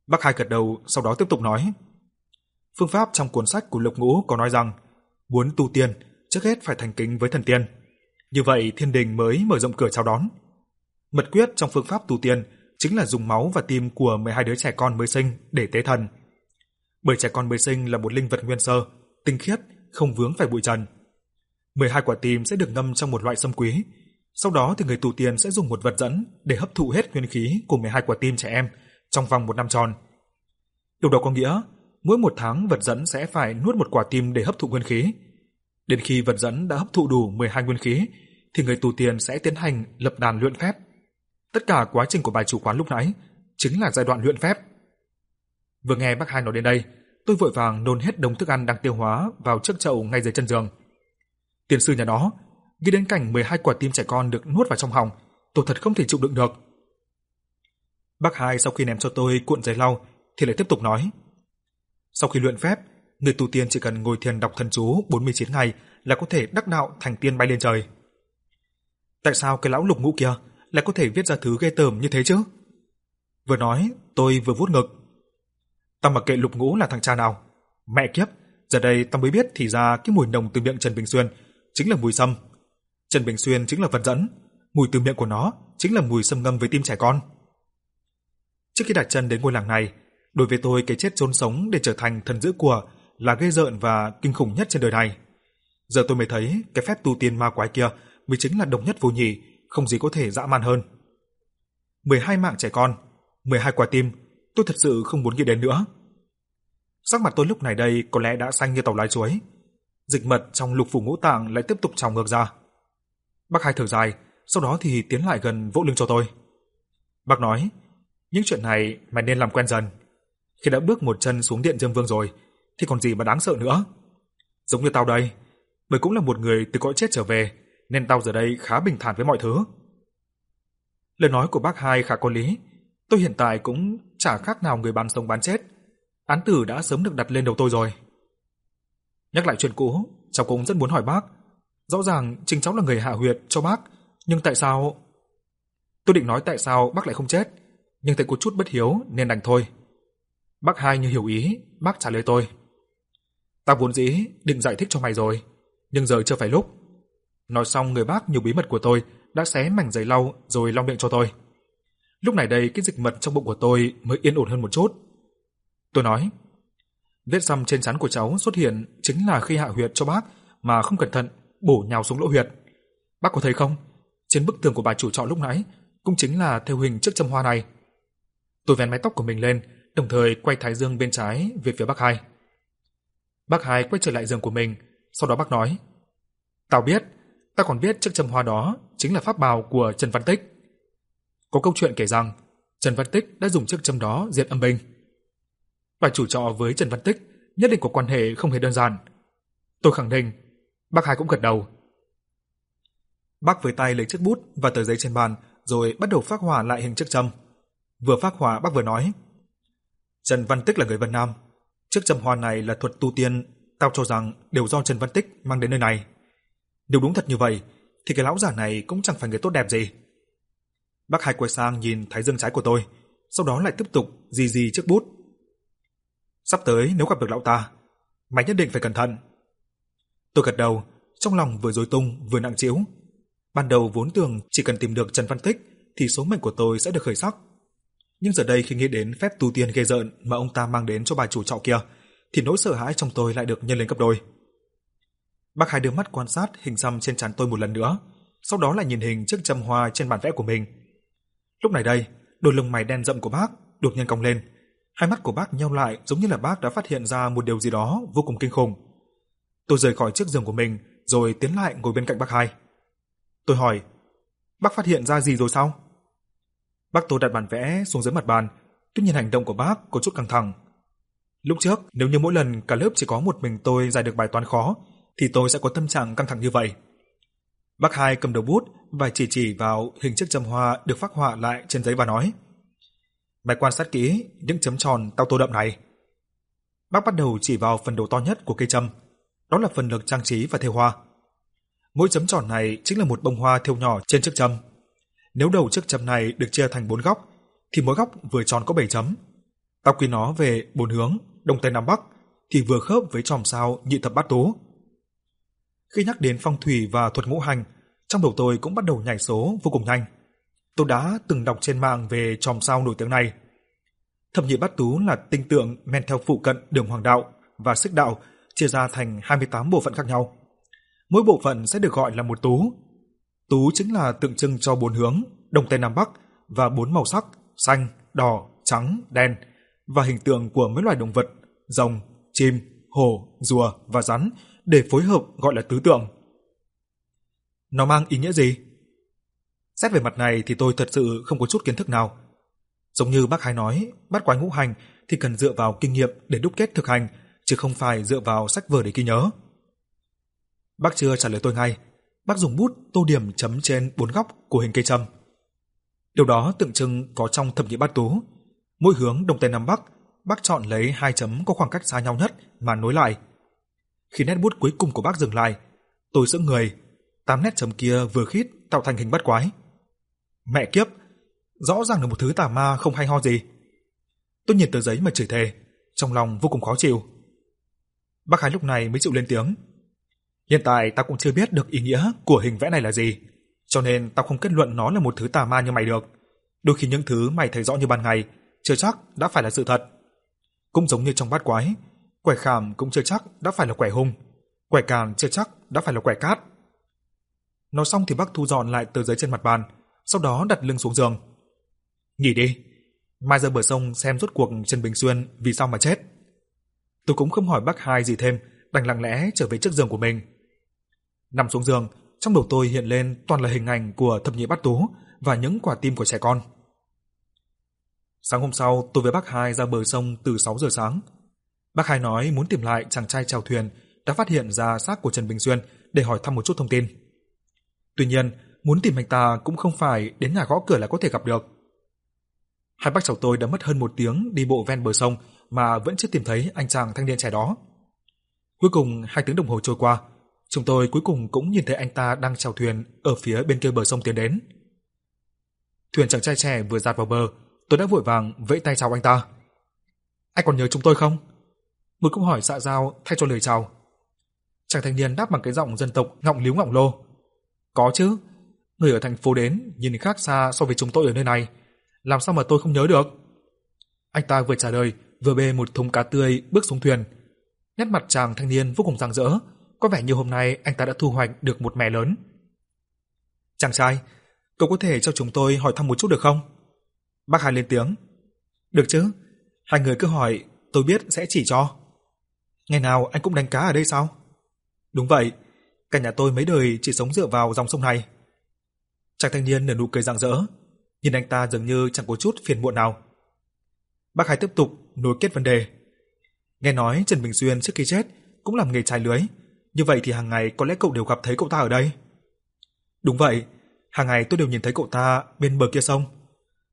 Bác Hai gật đầu, sau đó tiếp tục nói. Phương pháp trong cuốn sách của Lục Ngũ có nói rằng, muốn tu tiên, trước hết phải thành kính với thần tiên. Như vậy thiên đình mới mở rộng cửa chào đón. Mật quyết trong phương pháp tu tiên chính là dùng máu và tim của 12 đứa trẻ con mới sinh để tế thần. Bởi trẻ con mới sinh là một linh vật nguyên sơ, tinh khiết, không vướng phải bụi trần. 12 quả tim sẽ được ngâm trong một loại sâm quý, sau đó thì người tu tiên sẽ dùng một vật dẫn để hấp thụ hết nguyên khí của 12 quả tim trẻ em trong vòng một năm tròn. Điều đó có nghĩa, mỗi một tháng vật dẫn sẽ phải nuốt một quả tim để hấp thụ nguyên khí. Đến khi vật dẫn đã hấp thụ đủ 12 nguyên khí, thì người tu tiên sẽ tiến hành lập đàn luyện phép. Tất cả quá trình của bài chủ quán lúc nãy chính là giai đoạn luyện phép. Vừa nghe bác Hai nói đến đây, tôi vội vàng nôn hết đống thức ăn đang tiêu hóa vào chiếc chậu ngay dưới chân giường. Tiên sư nhà đó, nghĩ đến cảnh 12 quả tim trẻ con được nuốt vào trong họng, tôi thật không thể chịu đựng được. Bác Hai sau khi ném cho tôi cuộn giấy lau thì lại tiếp tục nói: sau khi luyện phép, người tu tiên chỉ cần ngồi thiền đọc thần chú 49 ngày là có thể đắc đạo thành tiên bay lên trời. Tại sao cái lão lục ngũ kia lại có thể viết ra thứ ghê tởm như thế chứ? Vừa nói, tôi vừa vuốt ngực. Tao mặc kệ lục ngũ là thằng cha nào. Mẹ kiếp, giờ đây tao mới biết thì ra cái mùi nồng từ miệng Trần Bình Xuyên chính là mùi sâm. Trần Bình Xuyên chính là vật dẫn, mùi từ miệng của nó chính là mùi sâm ngâm với tim trẻ con. Trước khi đặt chân đến ngôi làng này, đối với tôi cái chết trốn sống để trở thành thần giữ của là ghê rợn và kinh khủng nhất trên đời này. Giờ tôi mới thấy cái phép tu tiên ma quái kia mới chính là độc nhất vô nhị, không gì có thể dã man hơn. 12 mạng trẻ con, 12 quả tim, tôi thật sự không muốn nghĩ đến nữa. Sắc mặt tôi lúc này đây có lẽ đã xanh như tàu lái chuối. Dịch mật trong lục phủ ngũ tạng lại tiếp tục trào ngược ra. Bác hai thở dài, sau đó thì tiến lại gần vỗ lưng cho tôi. Bác nói, những chuyện này mày nên làm quen dần. Khi đã bước một chân xuống điện Diêm Vương rồi, thì còn gì mà đáng sợ nữa. Giống như tao đây, bởi cũng là một người từ cõi chết trở về, nên tao giờ đây khá bình thản với mọi thứ. Lời nói của bác hai khá có lý, tôi hiện tại cũng chả khác nào người bán sống bán chết. Án tử đã sớm được đặt lên đầu tôi rồi. Nhắc lại chuyện cũ, cháu cũng rất muốn hỏi bác. Rõ ràng chính cháu là người hạ huyệt cho bác, nhưng tại sao... Tôi định nói tại sao bác lại không chết, nhưng thấy có chút bất hiếu nên đành thôi. Bác hai như hiểu ý, bác trả lời tôi. Ta vốn dĩ định giải thích cho mày rồi, nhưng giờ chưa phải lúc. Nói xong người bác nhiều bí mật của tôi đã xé mảnh giấy lau rồi lau miệng cho tôi. Lúc này đây cái dịch mật trong bụng của tôi mới yên ổn hơn một chút. Tôi nói, vết xăm trên trán của cháu xuất hiện chính là khi hạ huyệt cho bác mà không cẩn thận bổ nhào xuống lỗ huyệt. Bác có thấy không? Trên bức tường của bà chủ trọ lúc nãy cũng chính là theo hình chiếc châm hoa này. Tôi vén mái tóc của mình lên, đồng thời quay thái dương bên trái về phía bác hai. Bác hai quay trở lại giường của mình, sau đó bác nói: "Tao biết, ta còn biết chiếc châm hoa đó chính là pháp bào của Trần Văn Tích. Có câu chuyện kể rằng Trần Văn Tích đã dùng chiếc châm đó diệt âm binh. Và chủ trọ với Trần Văn Tích nhất định có quan hệ không hề đơn giản. Tôi khẳng định, bác hai cũng gật đầu. Bác với tay lấy chiếc bút và tờ giấy trên bàn, rồi bắt đầu phác họa lại hình chiếc châm. Vừa phác họa bác vừa nói: "Trần Văn Tích là người Vân Nam, chiếc châm hoa này là thuật tu tiên, tao cho rằng đều do Trần Văn Tích mang đến nơi này. Nếu đúng thật như vậy, thì cái lão giả này cũng chẳng phải người tốt đẹp gì." Bác hai quay sang nhìn thái dương trái của tôi, sau đó lại tiếp tục gì gì chiếc bút. Sắp tới nếu gặp được lão ta, mày nhất định phải cẩn thận. Tôi gật đầu, trong lòng vừa rối tung vừa nặng trĩu. Ban đầu vốn tưởng chỉ cần tìm được Trần Văn Tích thì số mệnh của tôi sẽ được khởi sắc. Nhưng giờ đây khi nghĩ đến phép tu tiên ghê rợn mà ông ta mang đến cho bà chủ trọ kia, thì nỗi sợ hãi trong tôi lại được nhân lên gấp đôi. Bác hai đưa mắt quan sát hình xăm trên trán tôi một lần nữa, sau đó lại nhìn hình chiếc châm hoa trên bản vẽ của mình. Lúc này đây, đôi lông mày đen rậm của bác đột nhiên cong lên, hai mắt của bác nheo lại giống như là bác đã phát hiện ra một điều gì đó vô cùng kinh khủng. Tôi rời khỏi chiếc giường của mình rồi tiến lại ngồi bên cạnh bác hai. Tôi hỏi, bác phát hiện ra gì rồi sao? Bác Tô đặt bản vẽ xuống dưới mặt bàn, tuy nhiên hành động của bác có chút căng thẳng. Lúc trước, nếu như mỗi lần cả lớp chỉ có một mình tôi giải được bài toán khó, thì tôi sẽ có tâm trạng căng thẳng như vậy. Bác hai cầm đầu bút và chỉ chỉ vào hình chiếc châm hoa được phác họa lại trên giấy và nói: "Mày quan sát kỹ những chấm tròn tao tô đậm này." Bác bắt đầu chỉ vào phần đầu to nhất của cây châm, đó là phần lực trang trí và thêu hoa. Mỗi chấm tròn này chính là một bông hoa thêu nhỏ trên chiếc châm. Nếu đầu chiếc chấm này được chia thành bốn góc, thì mỗi góc vừa tròn có 7 chấm. Ta quy nó về bốn hướng, đông tây nam bắc, thì vừa khớp với chòm sao nhị thập bát tố. Khi nhắc đến phong thủy và thuật ngũ hành, trong đầu tôi cũng bắt đầu nhảy số vô cùng nhanh. Tôi đã từng đọc trên mạng về chòm sao nổi tiếng này. Thập nhị bát tú là tinh tượng men theo phụ cận đường hoàng đạo và xích đạo chia ra thành 28 bộ phận khác nhau. Mỗi bộ phận sẽ được gọi là một tú. Tú chính là tượng trưng cho bốn hướng, đông tây nam bắc và bốn màu sắc xanh, đỏ, trắng, đen và hình tượng của mấy loài động vật, rồng, chim, hổ, rùa và rắn để phối hợp gọi là tứ tượng. Nó mang ý nghĩa gì? Xét về mặt này thì tôi thật sự không có chút kiến thức nào. Giống như bác Hai nói, bắt quái ngũ hành thì cần dựa vào kinh nghiệm để đúc kết thực hành, chứ không phải dựa vào sách vở để ghi nhớ. Bác chưa trả lời tôi ngay, bác dùng bút tô điểm chấm trên bốn góc của hình cây châm. Điều đó tượng trưng có trong thập nhị bát tú. Mỗi hướng đông tây nam bắc, bác chọn lấy hai chấm có khoảng cách xa nhau nhất mà nối lại. Khi nét bút cuối cùng của bác dừng lại, tôi sững người, tám nét chấm kia vừa khít tạo thành hình bát quái. Mẹ kiếp, rõ ràng là một thứ tà ma không hay ho gì. Tôi nhìn tờ giấy mà chửi thề, trong lòng vô cùng khó chịu. Bác Hải lúc này mới chịu lên tiếng. Hiện tại ta cũng chưa biết được ý nghĩa của hình vẽ này là gì, cho nên tao không kết luận nó là một thứ tà ma như mày được. Đôi khi những thứ mày thấy rõ như ban ngày, chưa chắc đã phải là sự thật. Cũng giống như trong bát quái, quẻ khảm cũng chưa chắc đã phải là quẻ hung, quẻ càn chưa chắc đã phải là quẻ cát. Nói xong thì bác thu dọn lại tờ giấy trên mặt bàn, sau đó đặt lưng xuống giường. Nghỉ đi, mai ra bờ sông xem rốt cuộc Trần Bình Xuyên vì sao mà chết. Tôi cũng không hỏi bác hai gì thêm, đành lặng lẽ trở về trước giường của mình. Nằm xuống giường, trong đầu tôi hiện lên toàn là hình ảnh của thập nhị bát tú và những quả tim của trẻ con. Sáng hôm sau, tôi với bác hai ra bờ sông từ 6 giờ sáng. Bác hai nói muốn tìm lại chàng trai chèo thuyền đã phát hiện ra xác của Trần Bình Xuyên để hỏi thăm một chút thông tin. Tuy nhiên, muốn tìm anh ta cũng không phải đến nhà gõ cửa là có thể gặp được. Hai bác cháu tôi đã mất hơn một tiếng đi bộ ven bờ sông mà vẫn chưa tìm thấy anh chàng thanh niên trẻ đó. Cuối cùng hai tiếng đồng hồ trôi qua, chúng tôi cuối cùng cũng nhìn thấy anh ta đang chèo thuyền ở phía bên kia bờ sông tiến đến. Thuyền chàng trai trẻ vừa dạt vào bờ, tôi đã vội vàng vẫy tay chào anh ta. Anh còn nhớ chúng tôi không? Một câu hỏi xạ giao thay cho lời chào. Chàng thanh niên đáp bằng cái giọng dân tộc ngọng líu ngọng lô. Có chứ, người ở thành phố đến nhìn khác xa so với chúng tôi ở nơi này, làm sao mà tôi không nhớ được? Anh ta vừa trả lời, vừa bê một thùng cá tươi bước xuống thuyền. Nét mặt chàng thanh niên vô cùng rạng rỡ, có vẻ như hôm nay anh ta đã thu hoạch được một mẻ lớn. Chàng trai, cậu có thể cho chúng tôi hỏi thăm một chút được không? Bác hải lên tiếng. Được chứ, hai người cứ hỏi, tôi biết sẽ chỉ cho. Ngày nào anh cũng đánh cá ở đây sao? Đúng vậy, cả nhà tôi mấy đời chỉ sống dựa vào dòng sông này. Chàng thanh niên nở nụ cười rạng rỡ, nhìn anh ta dường như chẳng có chút phiền muộn nào. Bác hải tiếp tục nối kết vấn đề. Nghe nói Trần Bình Xuyên trước khi chết cũng làm nghề chài lưới, như vậy thì hàng ngày có lẽ cậu đều gặp thấy cậu ta ở đây. Đúng vậy, hàng ngày tôi đều nhìn thấy cậu ta bên bờ kia sông.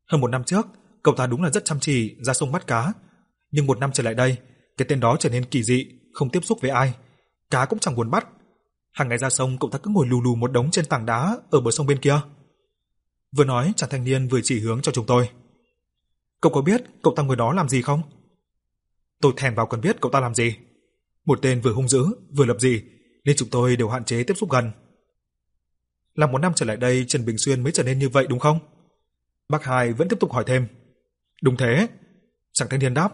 Hơn một năm trước, cậu ta đúng là rất chăm chỉ ra sông bắt cá, nhưng một năm trở lại đây, cái tên đó trở nên kỳ dị, không tiếp xúc với ai, cá cũng chẳng buồn bắt. Hàng ngày ra sông cậu ta cứ ngồi lù lù một đống trên tảng đá ở bờ sông bên kia. Vừa nói, chàng thanh niên vừa chỉ hướng cho chúng tôi. Cậu có biết cậu ta ngồi đó làm gì không? Tôi thèm vào cần biết cậu ta làm gì. Một tên vừa hung dữ, vừa lập dị nên chúng tôi đều hạn chế tiếp xúc gần. Là một năm trở lại đây Trần Bình Xuyên mới trở nên như vậy đúng không? Bác Hai vẫn tiếp tục hỏi thêm. Đúng thế. Chàng thanh niên đáp.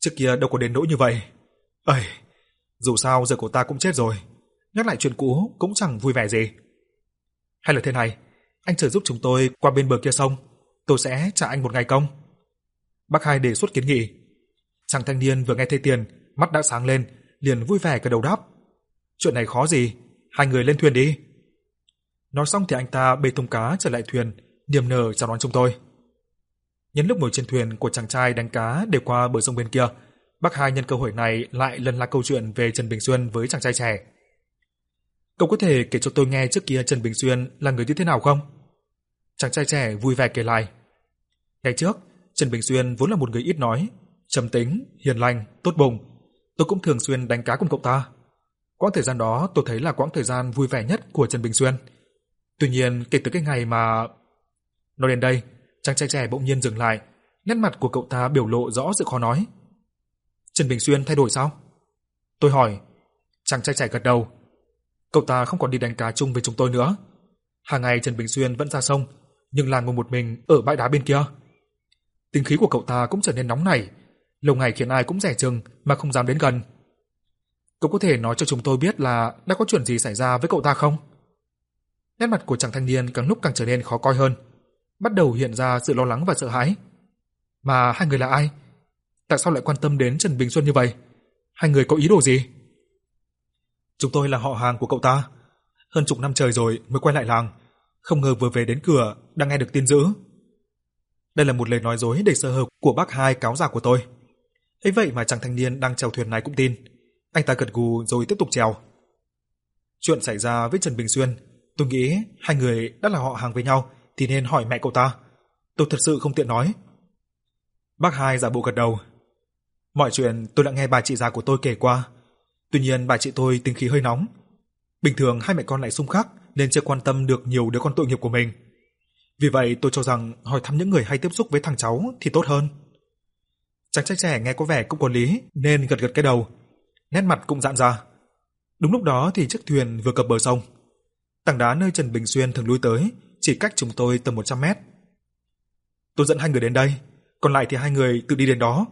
Trước kia đâu có đến nỗi như vậy. Ây, dù sao giờ của ta cũng chết rồi. Nhắc lại chuyện cũ cũng chẳng vui vẻ gì. Hay là thế này, anh chờ giúp chúng tôi qua bên bờ kia sông, tôi sẽ trả anh một ngày công. Bác Hai đề xuất kiến nghị. Chàng thanh niên vừa nghe thấy tiền, mắt đã sáng lên, liền vui vẻ cả đầu đáp. Chuyện này khó gì, hai người lên thuyền đi. Nói xong thì anh ta bê thùng cá trở lại thuyền, niềm nở chào đón chúng tôi. Nhân lúc ngồi trên thuyền của chàng trai đánh cá để qua bờ sông bên kia, bác hai nhân cơ hội này lại lần la câu chuyện về Trần Bình Xuyên với chàng trai trẻ. Cậu có thể kể cho tôi nghe trước kia Trần Bình Xuyên là người như thế nào không? Chàng trai trẻ vui vẻ kể lại. Ngày trước, Trần Bình Xuyên vốn là một người ít nói, trầm tính, hiền lành, tốt bụng. Tôi cũng thường xuyên đánh cá cùng cậu ta. Quãng thời gian đó tôi thấy là quãng thời gian vui vẻ nhất của Trần Bình Xuyên. Tuy nhiên, kể từ cái ngày mà... Nói đến đây, chàng trai trẻ bỗng nhiên dừng lại, nét mặt của cậu ta biểu lộ rõ sự khó nói. Trần Bình Xuyên thay đổi sao? Tôi hỏi. Chàng trai trẻ gật đầu. Cậu ta không còn đi đánh cá chung với chúng tôi nữa. Hàng ngày Trần Bình Xuyên vẫn ra sông, nhưng là ngồi một mình ở bãi đá bên kia. Tính khí của cậu ta cũng trở nên nóng nảy, lâu ngày khiến ai cũng rẻ chừng mà không dám đến gần. Cậu có thể nói cho chúng tôi biết là đã có chuyện gì xảy ra với cậu ta không? Nét mặt của chàng thanh niên càng lúc càng trở nên khó coi hơn, bắt đầu hiện ra sự lo lắng và sợ hãi. Mà hai người là ai? Tại sao lại quan tâm đến Trần Bình Xuân như vậy? Hai người có ý đồ gì? Chúng tôi là họ hàng của cậu ta. Hơn chục năm trời rồi mới quay lại làng, không ngờ vừa về đến cửa đã nghe được tin dữ. Đây là một lời nói dối để sơ hở của bác hai cáo già của tôi. Ấy vậy mà chàng thanh niên đang chèo thuyền này cũng tin. Anh ta gật gù rồi tiếp tục chèo. Chuyện xảy ra với Trần Bình Xuyên, tôi nghĩ hai người đã là họ hàng với nhau thì nên hỏi mẹ cậu ta. Tôi thật sự không tiện nói. Bác hai giả bộ gật đầu. Mọi chuyện tôi đã nghe bà chị già của tôi kể qua. Tuy nhiên bà chị tôi tính khí hơi nóng. Bình thường hai mẹ con lại xung khắc nên chưa quan tâm được nhiều đứa con tội nghiệp của mình. Vì vậy tôi cho rằng hỏi thăm những người hay tiếp xúc với thằng cháu thì tốt hơn. Chàng trai trẻ nghe có vẻ cũng có lý nên gật gật cái đầu, nét mặt cũng giãn ra. Đúng lúc đó thì chiếc thuyền vừa cập bờ sông. Tảng đá nơi Trần Bình Xuyên thường lui tới chỉ cách chúng tôi tầm 100 mét. Tôi dẫn hai người đến đây, còn lại thì hai người tự đi đến đó.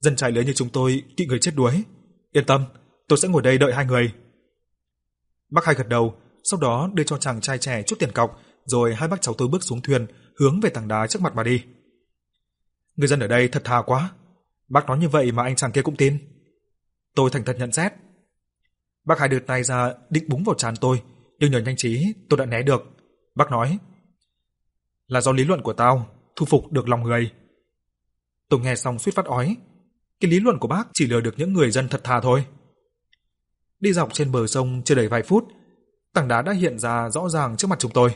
Dân trại lớn như chúng tôi kỵ người chết đuối. Yên tâm, tôi sẽ ngồi đây đợi hai người. Bác hai gật đầu, sau đó đưa cho chàng trai trẻ chút tiền cọc, rồi hai bác cháu tôi bước xuống thuyền, hướng về tảng đá trước mặt mà đi. Người dân ở đây thật thà quá. Bác nói như vậy mà anh chàng kia cũng tin. Tôi thành thật nhận xét. Bác hai đưa tay ra định búng vào trán tôi, nhưng nhờ nhanh trí tôi đã né được. Bác nói, là do lý luận của tao thu phục được lòng người. Tôi nghe xong suýt phát ói. Cái lý luận của bác chỉ lừa được những người dân thật thà thôi. Đi dọc trên bờ sông chưa đầy vài phút, tảng đá đã hiện ra rõ ràng trước mặt chúng tôi.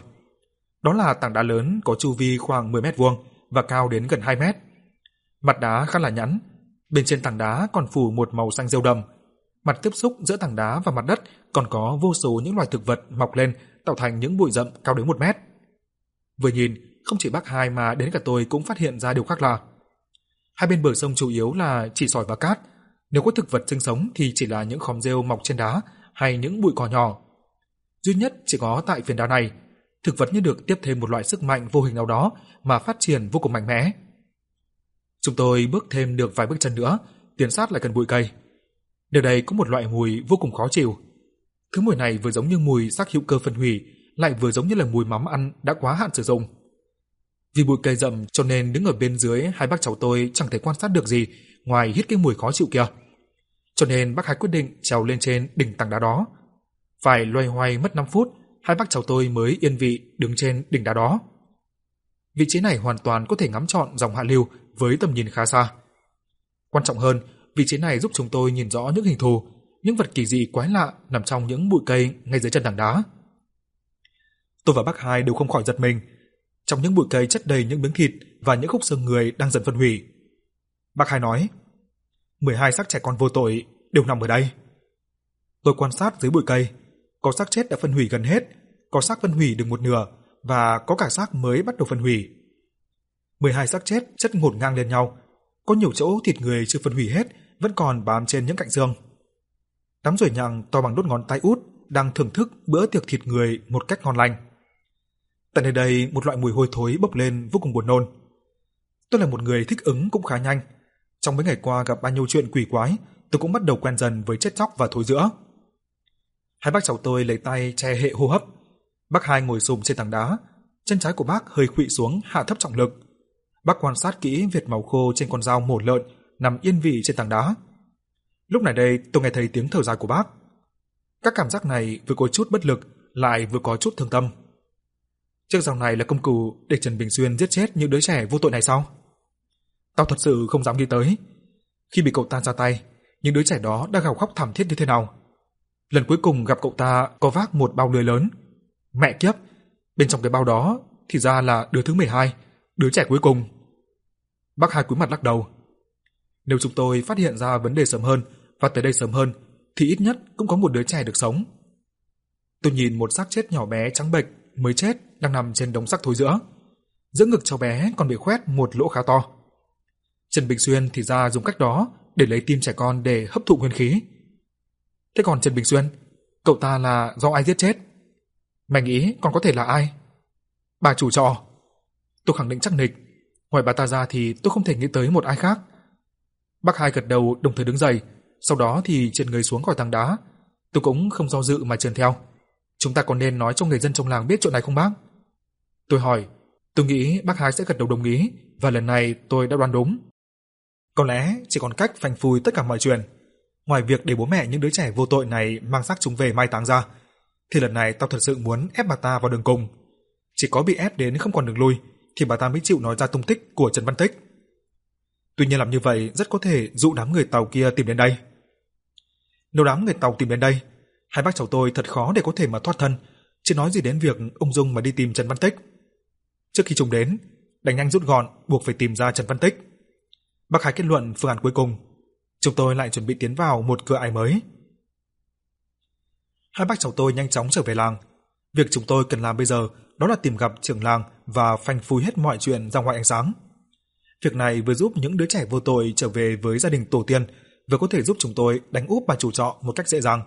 Đó là tảng đá lớn có chu vi khoảng 10 mét vuông và cao đến gần 2 mét. Mặt đá khá là nhẵn, bên trên tảng đá còn phủ một màu xanh rêu đậm. Mặt tiếp xúc giữa tảng đá và mặt đất còn có vô số những loài thực vật mọc lên tạo thành những bụi rậm cao đến một mét. Vừa nhìn, không chỉ bác hai mà đến cả tôi cũng phát hiện ra điều khác lạ. Hai bên bờ sông chủ yếu là chỉ sỏi và cát, nếu có thực vật sinh sống thì chỉ là những khóm rêu mọc trên đá hay những bụi cỏ nhỏ. Duy nhất chỉ có tại phiến đá này, thực vật như được tiếp thêm một loại sức mạnh vô hình nào đó mà phát triển vô cùng mạnh mẽ. Chúng tôi bước thêm được vài bước chân nữa, tiến sát lại gần bụi cây. Nơi đây có một loại mùi vô cùng khó chịu. Thứ mùi này vừa giống như mùi xác hữu cơ phân hủy, lại vừa giống như là mùi mắm ăn đã quá hạn sử dụng. Vì bụi cây rậm cho nên đứng ở bên dưới hai bác cháu tôi chẳng thể quan sát được gì ngoài hít cái mùi khó chịu kia. Cho nên bác hai quyết định trèo lên trên đỉnh tảng đá đó. Phải loay hoay mất 5 phút, hai bác cháu tôi mới yên vị đứng trên đỉnh đá đó. Vị trí này hoàn toàn có thể ngắm trọn dòng hạ lưu với tầm nhìn khá xa. Quan trọng hơn, vị trí này giúp chúng tôi nhìn rõ những hình thù, những vật kỳ dị quái lạ nằm trong những bụi cây ngay dưới chân tảng đá. Tôi và bác hai đều không khỏi giật mình. Trong những bụi cây chất đầy những miếng thịt và những khúc xương người đang dần phân hủy. Bác hai nói, 12 xác trẻ con vô tội đều nằm ở đây. Tôi quan sát dưới bụi cây, có xác chết đã phân hủy gần hết, có xác phân hủy được một nửa và có cả xác mới bắt đầu phân hủy. 12 xác chết chất ngổn ngang lên nhau, có nhiều chỗ thịt người chưa phân hủy hết vẫn còn bám trên những cạnh xương. Đám ruồi nhặng to bằng đốt ngón tay út đang thưởng thức bữa tiệc thịt người một cách ngon lành. Tại nơi đây một loại mùi hôi thối bốc lên vô cùng buồn nôn. Tôi là một người thích ứng cũng khá nhanh. Trong mấy ngày qua gặp bao nhiêu chuyện quỷ quái, tôi cũng bắt đầu quen dần với chết chóc và thối rữa. Hai bác cháu tôi lấy tay che hệ hô hấp. Bác hai ngồi xùm trên tảng đá, chân trái của bác hơi khuỵu xuống hạ thấp trọng lực. Bác quan sát kỹ vệt máu khô trên con dao mổ lợn nằm yên vị trên tảng đá. Lúc này đây tôi nghe thấy tiếng thở dài của bác. Các cảm giác này vừa có chút bất lực, lại vừa có chút thương tâm. Chiếc dao này là công cụ để Trần Bình Xuyên giết chết những đứa trẻ vô tội này sao? Tao thật sự không dám nghĩ tới. Khi bị cậu ta ra tay, những đứa trẻ đó đã gào khóc thảm thiết như thế nào. Lần cuối cùng gặp cậu ta có vác một bao lưới lớn. Mẹ kiếp, bên trong cái bao đó thì ra là đứa thứ 12, đứa trẻ cuối cùng. Bác hai cúi mặt lắc đầu. Nếu chúng tôi phát hiện ra vấn đề sớm hơn và tới đây sớm hơn, thì ít nhất cũng có một đứa trẻ được sống. Tôi nhìn một xác chết nhỏ bé trắng bệch mới chết đang nằm trên đống xác thối giữa. Giữa ngực cháu bé còn bị khoét một lỗ khá to. Trần Bình Xuyên thì ra dùng cách đó để lấy tim trẻ con để hấp thụ nguyên khí. Thế còn Trần Bình Xuyên, cậu ta là do ai giết chết? Mày nghĩ còn có thể là ai? Bà chủ trọ. Tôi khẳng định chắc nịch, ngoài bà ta ra thì tôi không thể nghĩ tới một ai khác. Bác hai gật đầu đồng thời đứng dậy, sau đó thì trườn người xuống khỏi tảng đá. Tôi cũng không do dự mà trườn theo. Chúng ta còn nên nói cho người dân trong làng biết chuyện này không bác? Tôi hỏi, tôi nghĩ bác hai sẽ gật đầu đồng ý và lần này tôi đã đoán đúng. Có lẽ chỉ còn cách phanh phui tất cả mọi chuyện. Ngoài việc để bố mẹ những đứa trẻ vô tội này mang xác chúng về mai táng ra, thì lần này tao thật sự muốn ép bà ta vào đường cùng. Chỉ có bị ép đến không còn đường lui thì bà ta mới chịu nói ra tung tích của Trần Văn Tích. Tuy nhiên làm như vậy rất có thể dụ đám người Tàu kia tìm đến đây. Nếu đám người Tàu tìm đến đây, hai bác cháu tôi thật khó để có thể mà thoát thân, chứ nói gì đến việc ung dung mà đi tìm Trần Văn Tích. Trước khi chúng đến, đánh nhanh rút gọn buộc phải tìm ra Trần Văn Tích. Bác Hải kết luận phương án cuối cùng, chúng tôi lại chuẩn bị tiến vào một cửa ải mới. Hai bác cháu tôi nhanh chóng trở về làng. Việc chúng tôi cần làm bây giờ đó là tìm gặp trưởng làng và phanh phui hết mọi chuyện ra ngoài ánh sáng. Việc này vừa giúp những đứa trẻ vô tội trở về với gia đình tổ tiên, vừa có thể giúp chúng tôi đánh úp bà chủ trọ một cách dễ dàng.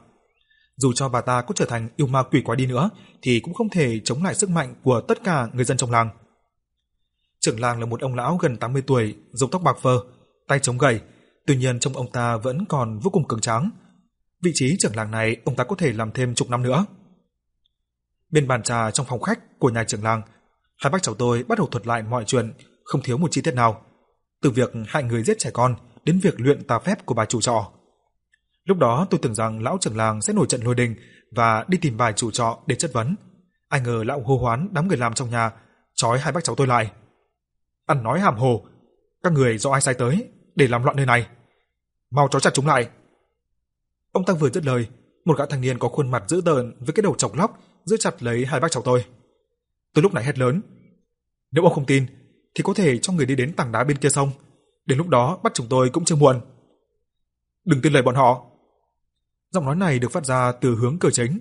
Dù cho bà ta có trở thành yêu ma quỷ quái đi nữa thì cũng không thể chống lại sức mạnh của tất cả người dân trong làng. Trưởng làng là một ông lão gần 80 tuổi, râu tóc bạc phơ, tay chống gầy, tuy nhiên trông ông ta vẫn còn vô cùng cường tráng. Vị trí trưởng làng này ông ta có thể làm thêm chục năm nữa. Bên bàn trà trong phòng khách của nhà trưởng làng, hai bác cháu tôi bắt đầu thuật lại mọi chuyện, không thiếu một chi tiết nào. Từ việc hại người giết trẻ con đến việc luyện tà phép của bà chủ trọ. Lúc đó tôi tưởng rằng lão trưởng làng sẽ nổi trận lôi đình và đi tìm bà chủ trọ để chất vấn. Ai ngờ lão hô hoán đám người làm trong nhà, trói hai bác cháu tôi lại. Ăn nói hàm hồ, các người do ai sai tới để làm loạn nơi này? Mau trói chặt chúng lại. Ông ta vừa dứt lời, một gã thanh niên có khuôn mặt dữ tợn với cái đầu chọc lóc giữ chặt lấy hai bác cháu tôi. Tôi lúc này hét lớn, nếu ông không tin thì có thể cho người đi đến tảng đá bên kia sông, đến lúc đó bắt chúng tôi cũng chưa muộn. Đừng tin lời bọn họ. Giọng nói này được phát ra từ hướng cửa chính.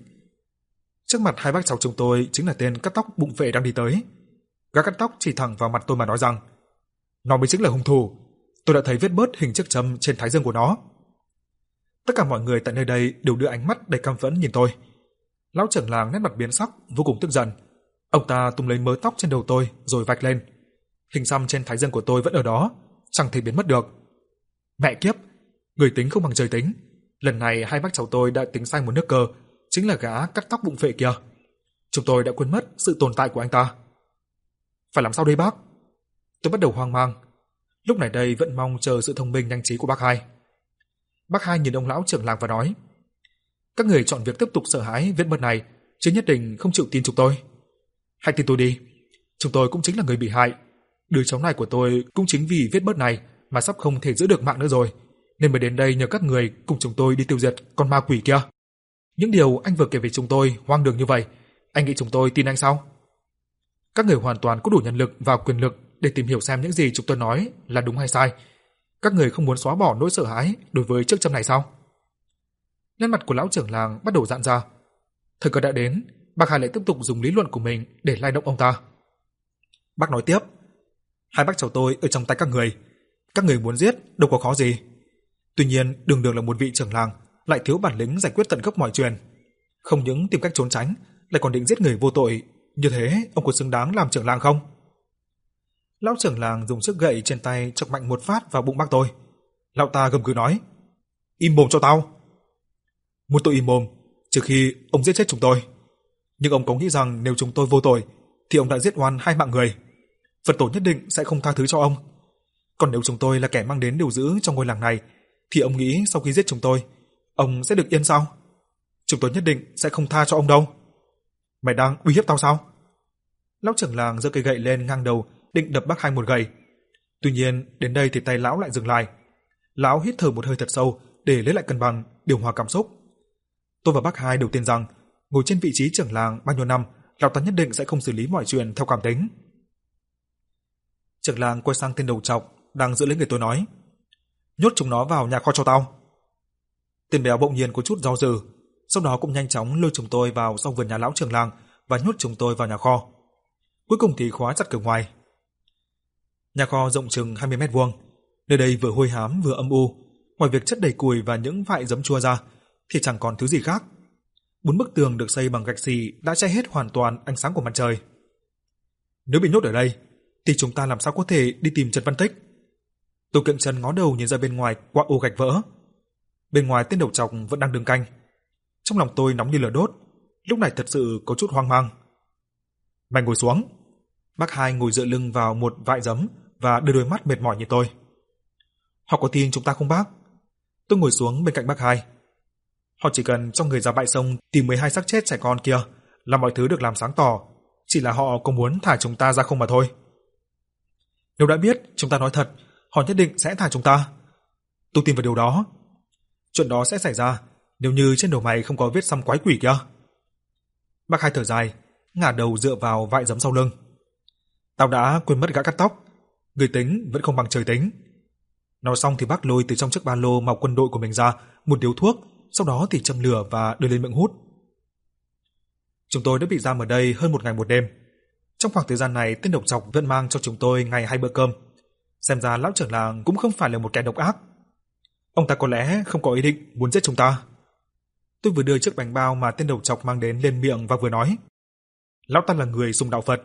Trước mặt hai bác cháu chúng tôi chính là tên cắt tóc bụng phệ đang đi tới. Gã cắt tóc chỉ thẳng vào mặt tôi mà nói rằng, nó mới chính là hung thủ. Tôi đã thấy vết bớt hình chiếc châm trên thái dương của nó. Tất cả mọi người tại nơi đây đều đưa ánh mắt đầy căm phẫn nhìn tôi. Lão trưởng làng nét mặt biến sắc, vô cùng tức giận. Ông ta tung lấy mớ tóc trên đầu tôi rồi vạch lên. Hình xăm trên thái dương của tôi vẫn ở đó, chẳng thể biến mất được. Mẹ kiếp, người tính không bằng trời tính. Lần này hai bác cháu tôi đã tính sai một nước cờ, chính là gã cắt tóc bụng phệ kia. Chúng tôi đã quên mất sự tồn tại của anh ta. Phải làm sao đây bác? Tôi bắt đầu hoang mang. Lúc này đây vẫn mong chờ sự thông minh nhanh trí của bác hai. Bác hai nhìn ông lão trưởng làng và nói: "Các người chọn việc tiếp tục sợ hãi vết bẩn này, chứ nhất định không chịu tin chúng tôi. Hãy tin tôi đi, chúng tôi cũng chính là người bị hại. Đứa cháu này của tôi cũng chính vì vết bớt này mà sắp không thể giữ được mạng nữa rồi, nên mới đến đây nhờ các người cùng chúng tôi đi tiêu diệt con ma quỷ kia. Những điều anh vừa kể về chúng tôi hoang đường như vậy, anh nghĩ chúng tôi tin anh sao?" Các người hoàn toàn có đủ nhân lực và quyền lực để tìm hiểu xem những gì chúng tôi nói là đúng hay sai. Các người không muốn xóa bỏ nỗi sợ hãi đối với chiếc châm này sao? Nét mặt của lão trưởng làng bắt đầu giãn ra. Thời cơ đã đến, bác Hai lại tiếp tục dùng lý luận của mình để lay động ông ta. Bác nói tiếp, hai bác cháu tôi ở trong tay các người, các người muốn giết đâu có khó gì. Tuy nhiên, đường đường là một vị trưởng làng, lại thiếu bản lĩnh giải quyết tận gốc mọi chuyện. Không những tìm cách trốn tránh, lại còn định giết người vô tội, như thế ông có xứng đáng làm trưởng làng không? Lão trưởng làng dùng chiếc gậy trên tay chọc mạnh một phát vào bụng bác tôi. Lão ta gầm gừ nói: "Im mồm cho tao." Muốn tôi im mồm, trừ khi ông giết chết chúng tôi. Nhưng ông có nghĩ rằng nếu chúng tôi vô tội thì ông đã giết oan hai mạng người. Phật tổ nhất định sẽ không tha thứ cho ông. Còn nếu chúng tôi là kẻ mang đến điều dữ trong ngôi làng này thì ông nghĩ sau khi giết chúng tôi, ông sẽ được yên sao? Chúng tôi nhất định sẽ không tha cho ông đâu. Mày đang uy hiếp tao sao? Lão trưởng làng giơ cây gậy lên ngang đầu định đập bác hai một gậy. Tuy nhiên, đến đây thì tay lão lại dừng lại. Lão hít thở một hơi thật sâu để lấy lại cân bằng, điều hòa cảm xúc. Tôi và bác hai đều tin rằng ngồi trên vị trí trưởng làng bao nhiêu năm, lão ta nhất định sẽ không xử lý mọi chuyện theo cảm tính. Trưởng làng quay sang tên đầu trọc đang giữ lấy người tôi nói: "Nhốt chúng nó vào nhà kho cho tao." Tên béo bỗng nhiên có chút do dự, sau đó cũng nhanh chóng lôi chúng tôi vào sau vườn nhà lão trưởng làng và nhốt chúng tôi vào nhà kho. Cuối cùng thì khóa chặt cửa ngoài, Nhà kho rộng chừng 20 mét vuông, nơi đây vừa hôi hám vừa âm u, ngoài việc chất đầy củi và những vại giấm chua ra thì chẳng còn thứ gì khác. Bốn bức tường được xây bằng gạch xì đã che hết hoàn toàn ánh sáng của mặt trời. Nếu bị nhốt ở đây thì chúng ta làm sao có thể đi tìm Trần Văn Tích? Tôi cận trần ngó đầu nhìn ra bên ngoài qua ô gạch vỡ. Bên ngoài tên đầu trọc vẫn đang đứng canh. Trong lòng tôi nóng như lửa đốt, lúc này thật sự có chút hoang mang. Mày ngồi xuống. Bác hai ngồi dựa lưng vào một vại giấm, và đưa đôi mắt mệt mỏi như tôi. Họ có tin chúng ta không bác? Tôi ngồi xuống bên cạnh bác hai. Họ chỉ cần cho người ra bãi sông tìm 12 xác chết trẻ con kia là mọi thứ được làm sáng tỏ, chỉ là họ có muốn thả chúng ta ra không mà thôi. Nếu đã biết chúng ta nói thật, họ nhất định sẽ thả chúng ta. Tôi tin vào điều đó. Chuyện đó sẽ xảy ra nếu như trên đầu mày không có vết xăm quái quỷ kia. Bác hai thở dài, ngả đầu dựa vào vại giấm sau lưng. Tao đã quên mất gã cắt tóc, người tính vẫn không bằng trời tính. Nói xong thì bác lôi từ trong chiếc ba lô màu quân đội của mình ra một điếu thuốc, sau đó thì châm lửa và đưa lên miệng hút. Chúng tôi đã bị giam ở đây hơn một ngày một đêm. Trong khoảng thời gian này, tên độc trọc vẫn mang cho chúng tôi ngày hai bữa cơm. Xem ra lão trưởng làng cũng không phải là một kẻ độc ác. Ông ta có lẽ không có ý định muốn giết chúng ta. Tôi vừa đưa chiếc bánh bao mà tên đầu chọc mang đến lên miệng và vừa nói: "Lão ta là người dùng đạo Phật,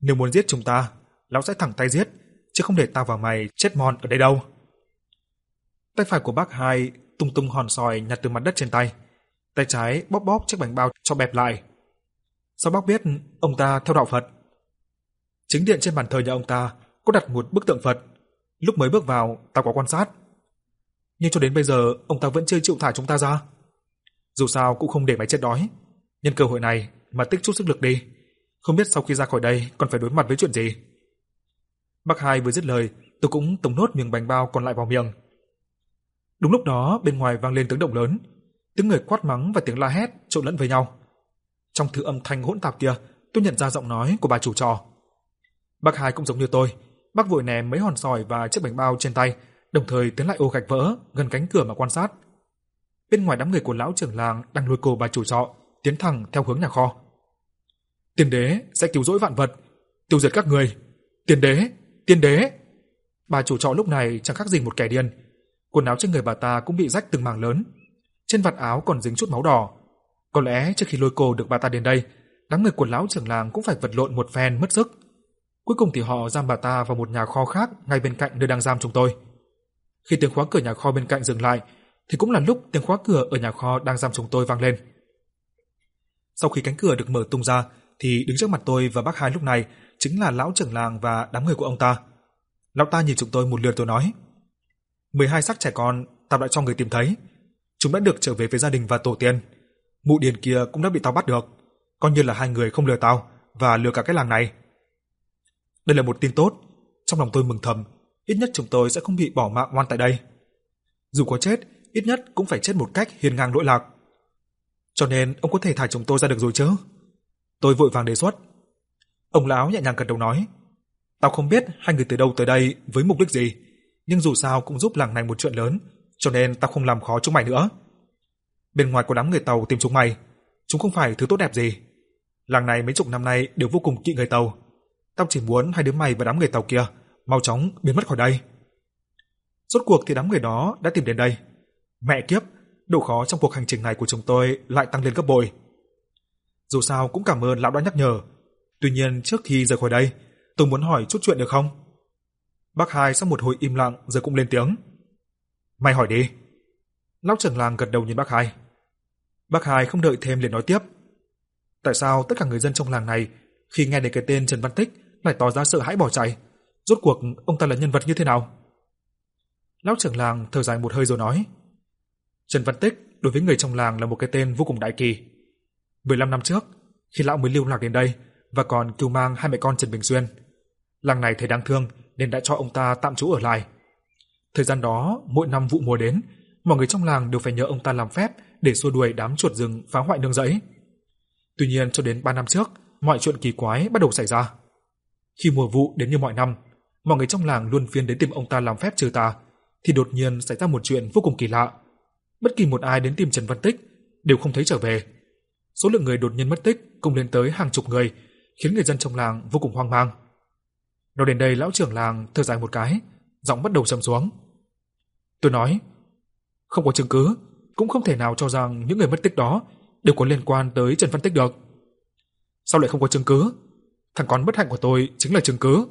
nếu muốn giết chúng ta, lão sẽ thẳng tay giết, chứ không để ta và mày chết mòn ở đây đâu." Tay phải của bác hai tung tung hòn sỏi nhặt từ mặt đất trên tay, tay trái bóp bóp chiếc bánh bao cho bẹp lại. Sao bác biết ông ta theo đạo Phật? Chính điện trên bàn thờ nhà ông ta có đặt một bức tượng Phật. Lúc mới bước vào, ta có quan sát. Nhưng cho đến bây giờ, ông ta vẫn chưa chịu thả chúng ta ra. Dù sao cũng không để mày chết đói. Nhân cơ hội này mà tích chút sức lực đi. Không biết sau khi ra khỏi đây còn phải đối mặt với chuyện gì. Bác hai vừa dứt lời, tôi cũng tống nốt miếng bánh bao còn lại vào miệng. Đúng lúc đó, bên ngoài vang lên tiếng động lớn, tiếng người quát mắng và tiếng la hét trộn lẫn với nhau. Trong thứ âm thanh hỗn tạp kia, tôi nhận ra giọng nói của bà chủ trọ. Bác hai cũng giống như tôi, bác vội ném mấy hòn sỏi và chiếc bánh bao trên tay, đồng thời tiến lại ô gạch vỡ gần cánh cửa mà quan sát. Bên ngoài đám người của lão trưởng làng đang lôi cổ bà chủ trọ tiến thẳng theo hướng nhà kho. Tiên đế sẽ cứu rỗi vạn vật, tiêu diệt các người. Tiên đế, tiên đế. Bà chủ trọ lúc này chẳng khác gì một kẻ điên. Quần áo trên người bà ta cũng bị rách từng mảng lớn. Trên vạt áo còn dính chút máu đỏ. Có lẽ trước khi lôi cô được bà ta đến đây, đám người của lão trưởng làng cũng phải vật lộn một phen mất sức. Cuối cùng thì họ giam bà ta vào một nhà kho khác ngay bên cạnh nơi đang giam chúng tôi. Khi tiếng khóa cửa nhà kho bên cạnh dừng lại, thì cũng là lúc tiếng khóa cửa ở nhà kho đang giam chúng tôi vang lên. Sau khi cánh cửa được mở tung ra, thì đứng trước mặt tôi và bác hai lúc này chính là lão trưởng làng và đám người của ông ta. Lão ta nhìn chúng tôi một lượt rồi nói: "12 xác trẻ con tao đã cho người tìm thấy, chúng đã được trở về với gia đình và tổ tiên. Mụ điền kia cũng đã bị tao bắt được, coi như là hai người không lừa tao và lừa cả cái làng này." Đây là một tin tốt, trong lòng tôi mừng thầm, ít nhất chúng tôi sẽ không bị bỏ mạng oan tại đây. Dù có chết, ít nhất cũng phải chết một cách hiền ngang lỗi lạc. Cho nên ông có thể thả chúng tôi ra được rồi chứ? Tôi vội vàng đề xuất. Ông lão nhẹ nhàng gật đầu nói, tao không biết hai người từ đâu tới đây với mục đích gì, nhưng dù sao cũng giúp làng này một chuyện lớn, cho nên tao không làm khó chúng mày nữa. Bên ngoài có đám người tàu tìm chúng mày, chúng không phải thứ tốt đẹp gì. Làng này mấy chục năm nay đều vô cùng kỵ người tàu, Tao chỉ muốn hai đứa mày và đám người tàu kia mau chóng biến mất khỏi đây. Rốt cuộc thì đám người đó đã tìm đến đây. Mẹ kiếp, độ khó trong cuộc hành trình này của chúng tôi lại tăng lên gấp bội. Dù sao cũng cảm ơn lão đã nhắc nhở. Tuy nhiên trước khi rời khỏi đây, tôi muốn hỏi chút chuyện được không? Bác hai sau một hồi im lặng giờ cũng lên tiếng. Mày hỏi đi. Lão trưởng làng gật đầu nhìn bác hai. Bác hai không đợi thêm liền nói tiếp. Tại sao tất cả người dân trong làng này khi nghe đến cái tên Trần Văn Tích lại tỏ ra sợ hãi bỏ chạy. Rốt cuộc ông ta là nhân vật như thế nào? Lão trưởng làng thở dài một hơi rồi nói: Trần Văn Tích đối với người trong làng là một cái tên vô cùng đại kỳ. 15 năm trước, khi lão mới lưu lạc đến đây và còn cứu mang hai mẹ con Trần Bình Xuyên, làng này thấy đáng thương nên đã cho ông ta tạm trú ở lại. Thời gian đó, mỗi năm vụ mùa đến, mọi người trong làng đều phải nhờ ông ta làm phép để xua đuổi đám chuột rừng phá hoại nương rẫy. Tuy nhiên cho đến 3 năm trước, mọi chuyện kỳ quái bắt đầu xảy ra. Khi mùa vụ đến như mọi năm, mọi người trong làng luôn phiên đến tìm ông ta làm phép trừ tà, thì đột nhiên xảy ra một chuyện vô cùng kỳ lạ. Bất kỳ một ai đến tìm Trần Văn Tích đều không thấy trở về. Số lượng người đột nhiên mất tích cũng lên tới hàng chục người, khiến người dân trong làng vô cùng hoang mang. Nói đến đây lão trưởng làng thở dài một cái, giọng bắt đầu trầm xuống. Tôi nói, không có chứng cứ, cũng không thể nào cho rằng những người mất tích đó đều có liên quan tới Trần Văn Tích được. Sao lại không có chứng cứ? Thằng con bất hạnh của tôi chính là chứng cứ.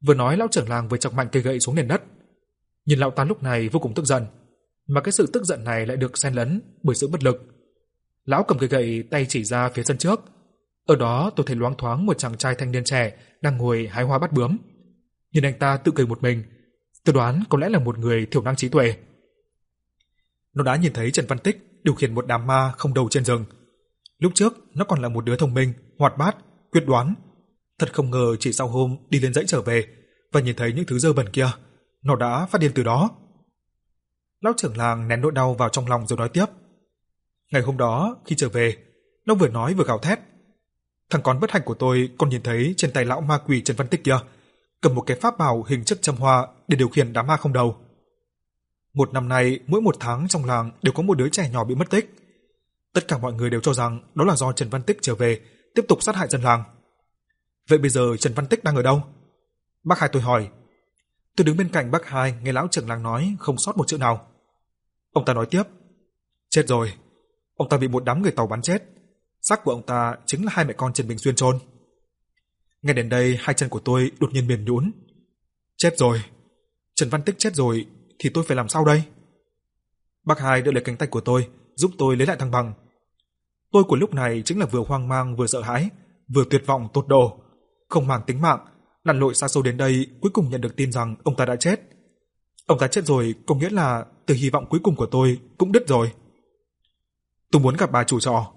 Vừa nói lão trưởng làng vừa chọc mạnh cây gậy xuống nền đất. Nhìn lão ta lúc này vô cùng tức giận, mà cái sự tức giận này lại được xen lẫn bởi sự bất lực. Lão cầm cây gậy tay chỉ ra phía sân trước. Ở đó tôi thấy loáng thoáng một chàng trai thanh niên trẻ đang ngồi hái hoa bắt bướm. Nhìn anh ta tự cười một mình, tôi đoán có lẽ là một người thiểu năng trí tuệ. Nó đã nhìn thấy Trần Văn Tích điều khiển một đám ma không đầu trên rừng, Lúc trước nó còn là một đứa thông minh, hoạt bát, quyết đoán. Thật không ngờ chỉ sau hôm đi lên dãy trở về và nhìn thấy những thứ dơ bẩn kia, nó đã phát điên từ đó. Lão trưởng làng nén nỗi đau vào trong lòng rồi nói tiếp. Ngày hôm đó, khi trở về, nó vừa nói vừa gào thét. Thằng con bất hạnh của tôi còn nhìn thấy trên tay lão ma quỷ Trần Văn Tích kia, cầm một cái pháp bảo hình chiếc châm hoa để điều khiển đám ma không đầu. Một năm nay, mỗi một tháng trong làng đều có một đứa trẻ nhỏ bị mất tích. Tất cả mọi người đều cho rằng đó là do Trần Văn Tích trở về tiếp tục sát hại dân làng. Vậy bây giờ Trần Văn Tích đang ở đâu? Bác Hai tôi hỏi. Tôi đứng bên cạnh bác Hai nghe lão trưởng làng nói không sót một chữ nào. Ông ta nói tiếp. Chết rồi. Ông ta bị một đám người Tàu bắn chết. Xác của ông ta chính là hai mẹ con Trần Bình Xuyên chôn. Nghe đến đây, hai chân của tôi đột nhiên mềm nhũn. Chết rồi. Trần Văn Tích chết rồi thì tôi phải làm sao đây? Bác Hai đỡ lấy cánh tay của tôi, giúp tôi lấy lại thăng bằng. Tôi của lúc này chính là vừa hoang mang vừa sợ hãi, vừa tuyệt vọng tột độ, không màng tính mạng, lặn lội xa sâu đến đây, cuối cùng nhận được tin rằng ông ta đã chết. Ông ta chết rồi, có nghĩa là từ hy vọng cuối cùng của tôi cũng đứt rồi. Tôi muốn gặp bà chủ trọ.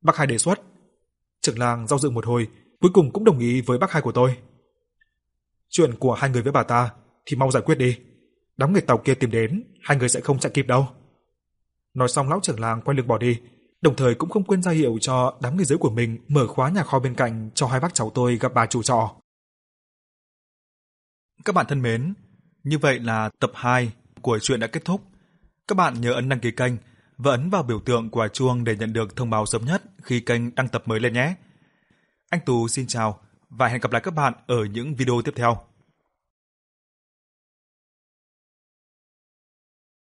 Bác Hai đề xuất. Trưởng làng do dự một hồi, cuối cùng cũng đồng ý với bác Hai của tôi. Chuyện của hai người với bà ta thì mau giải quyết đi. Đám người tàu kia tìm đến, hai người sẽ không chạy kịp đâu. Nói xong lão trưởng làng quay lưng bỏ đi, đồng thời cũng không quên ra hiệu cho đám người dưới của mình mở khóa nhà kho bên cạnh cho hai bác cháu tôi gặp bà chủ trọ. Các bạn thân mến, như vậy là tập 2 của chuyện đã kết thúc. Các bạn nhớ ấn đăng ký kênh và ấn vào biểu tượng quả chuông để nhận được thông báo sớm nhất khi kênh đăng tập mới lên nhé. Anh Tú xin chào và hẹn gặp lại các bạn ở những video tiếp theo.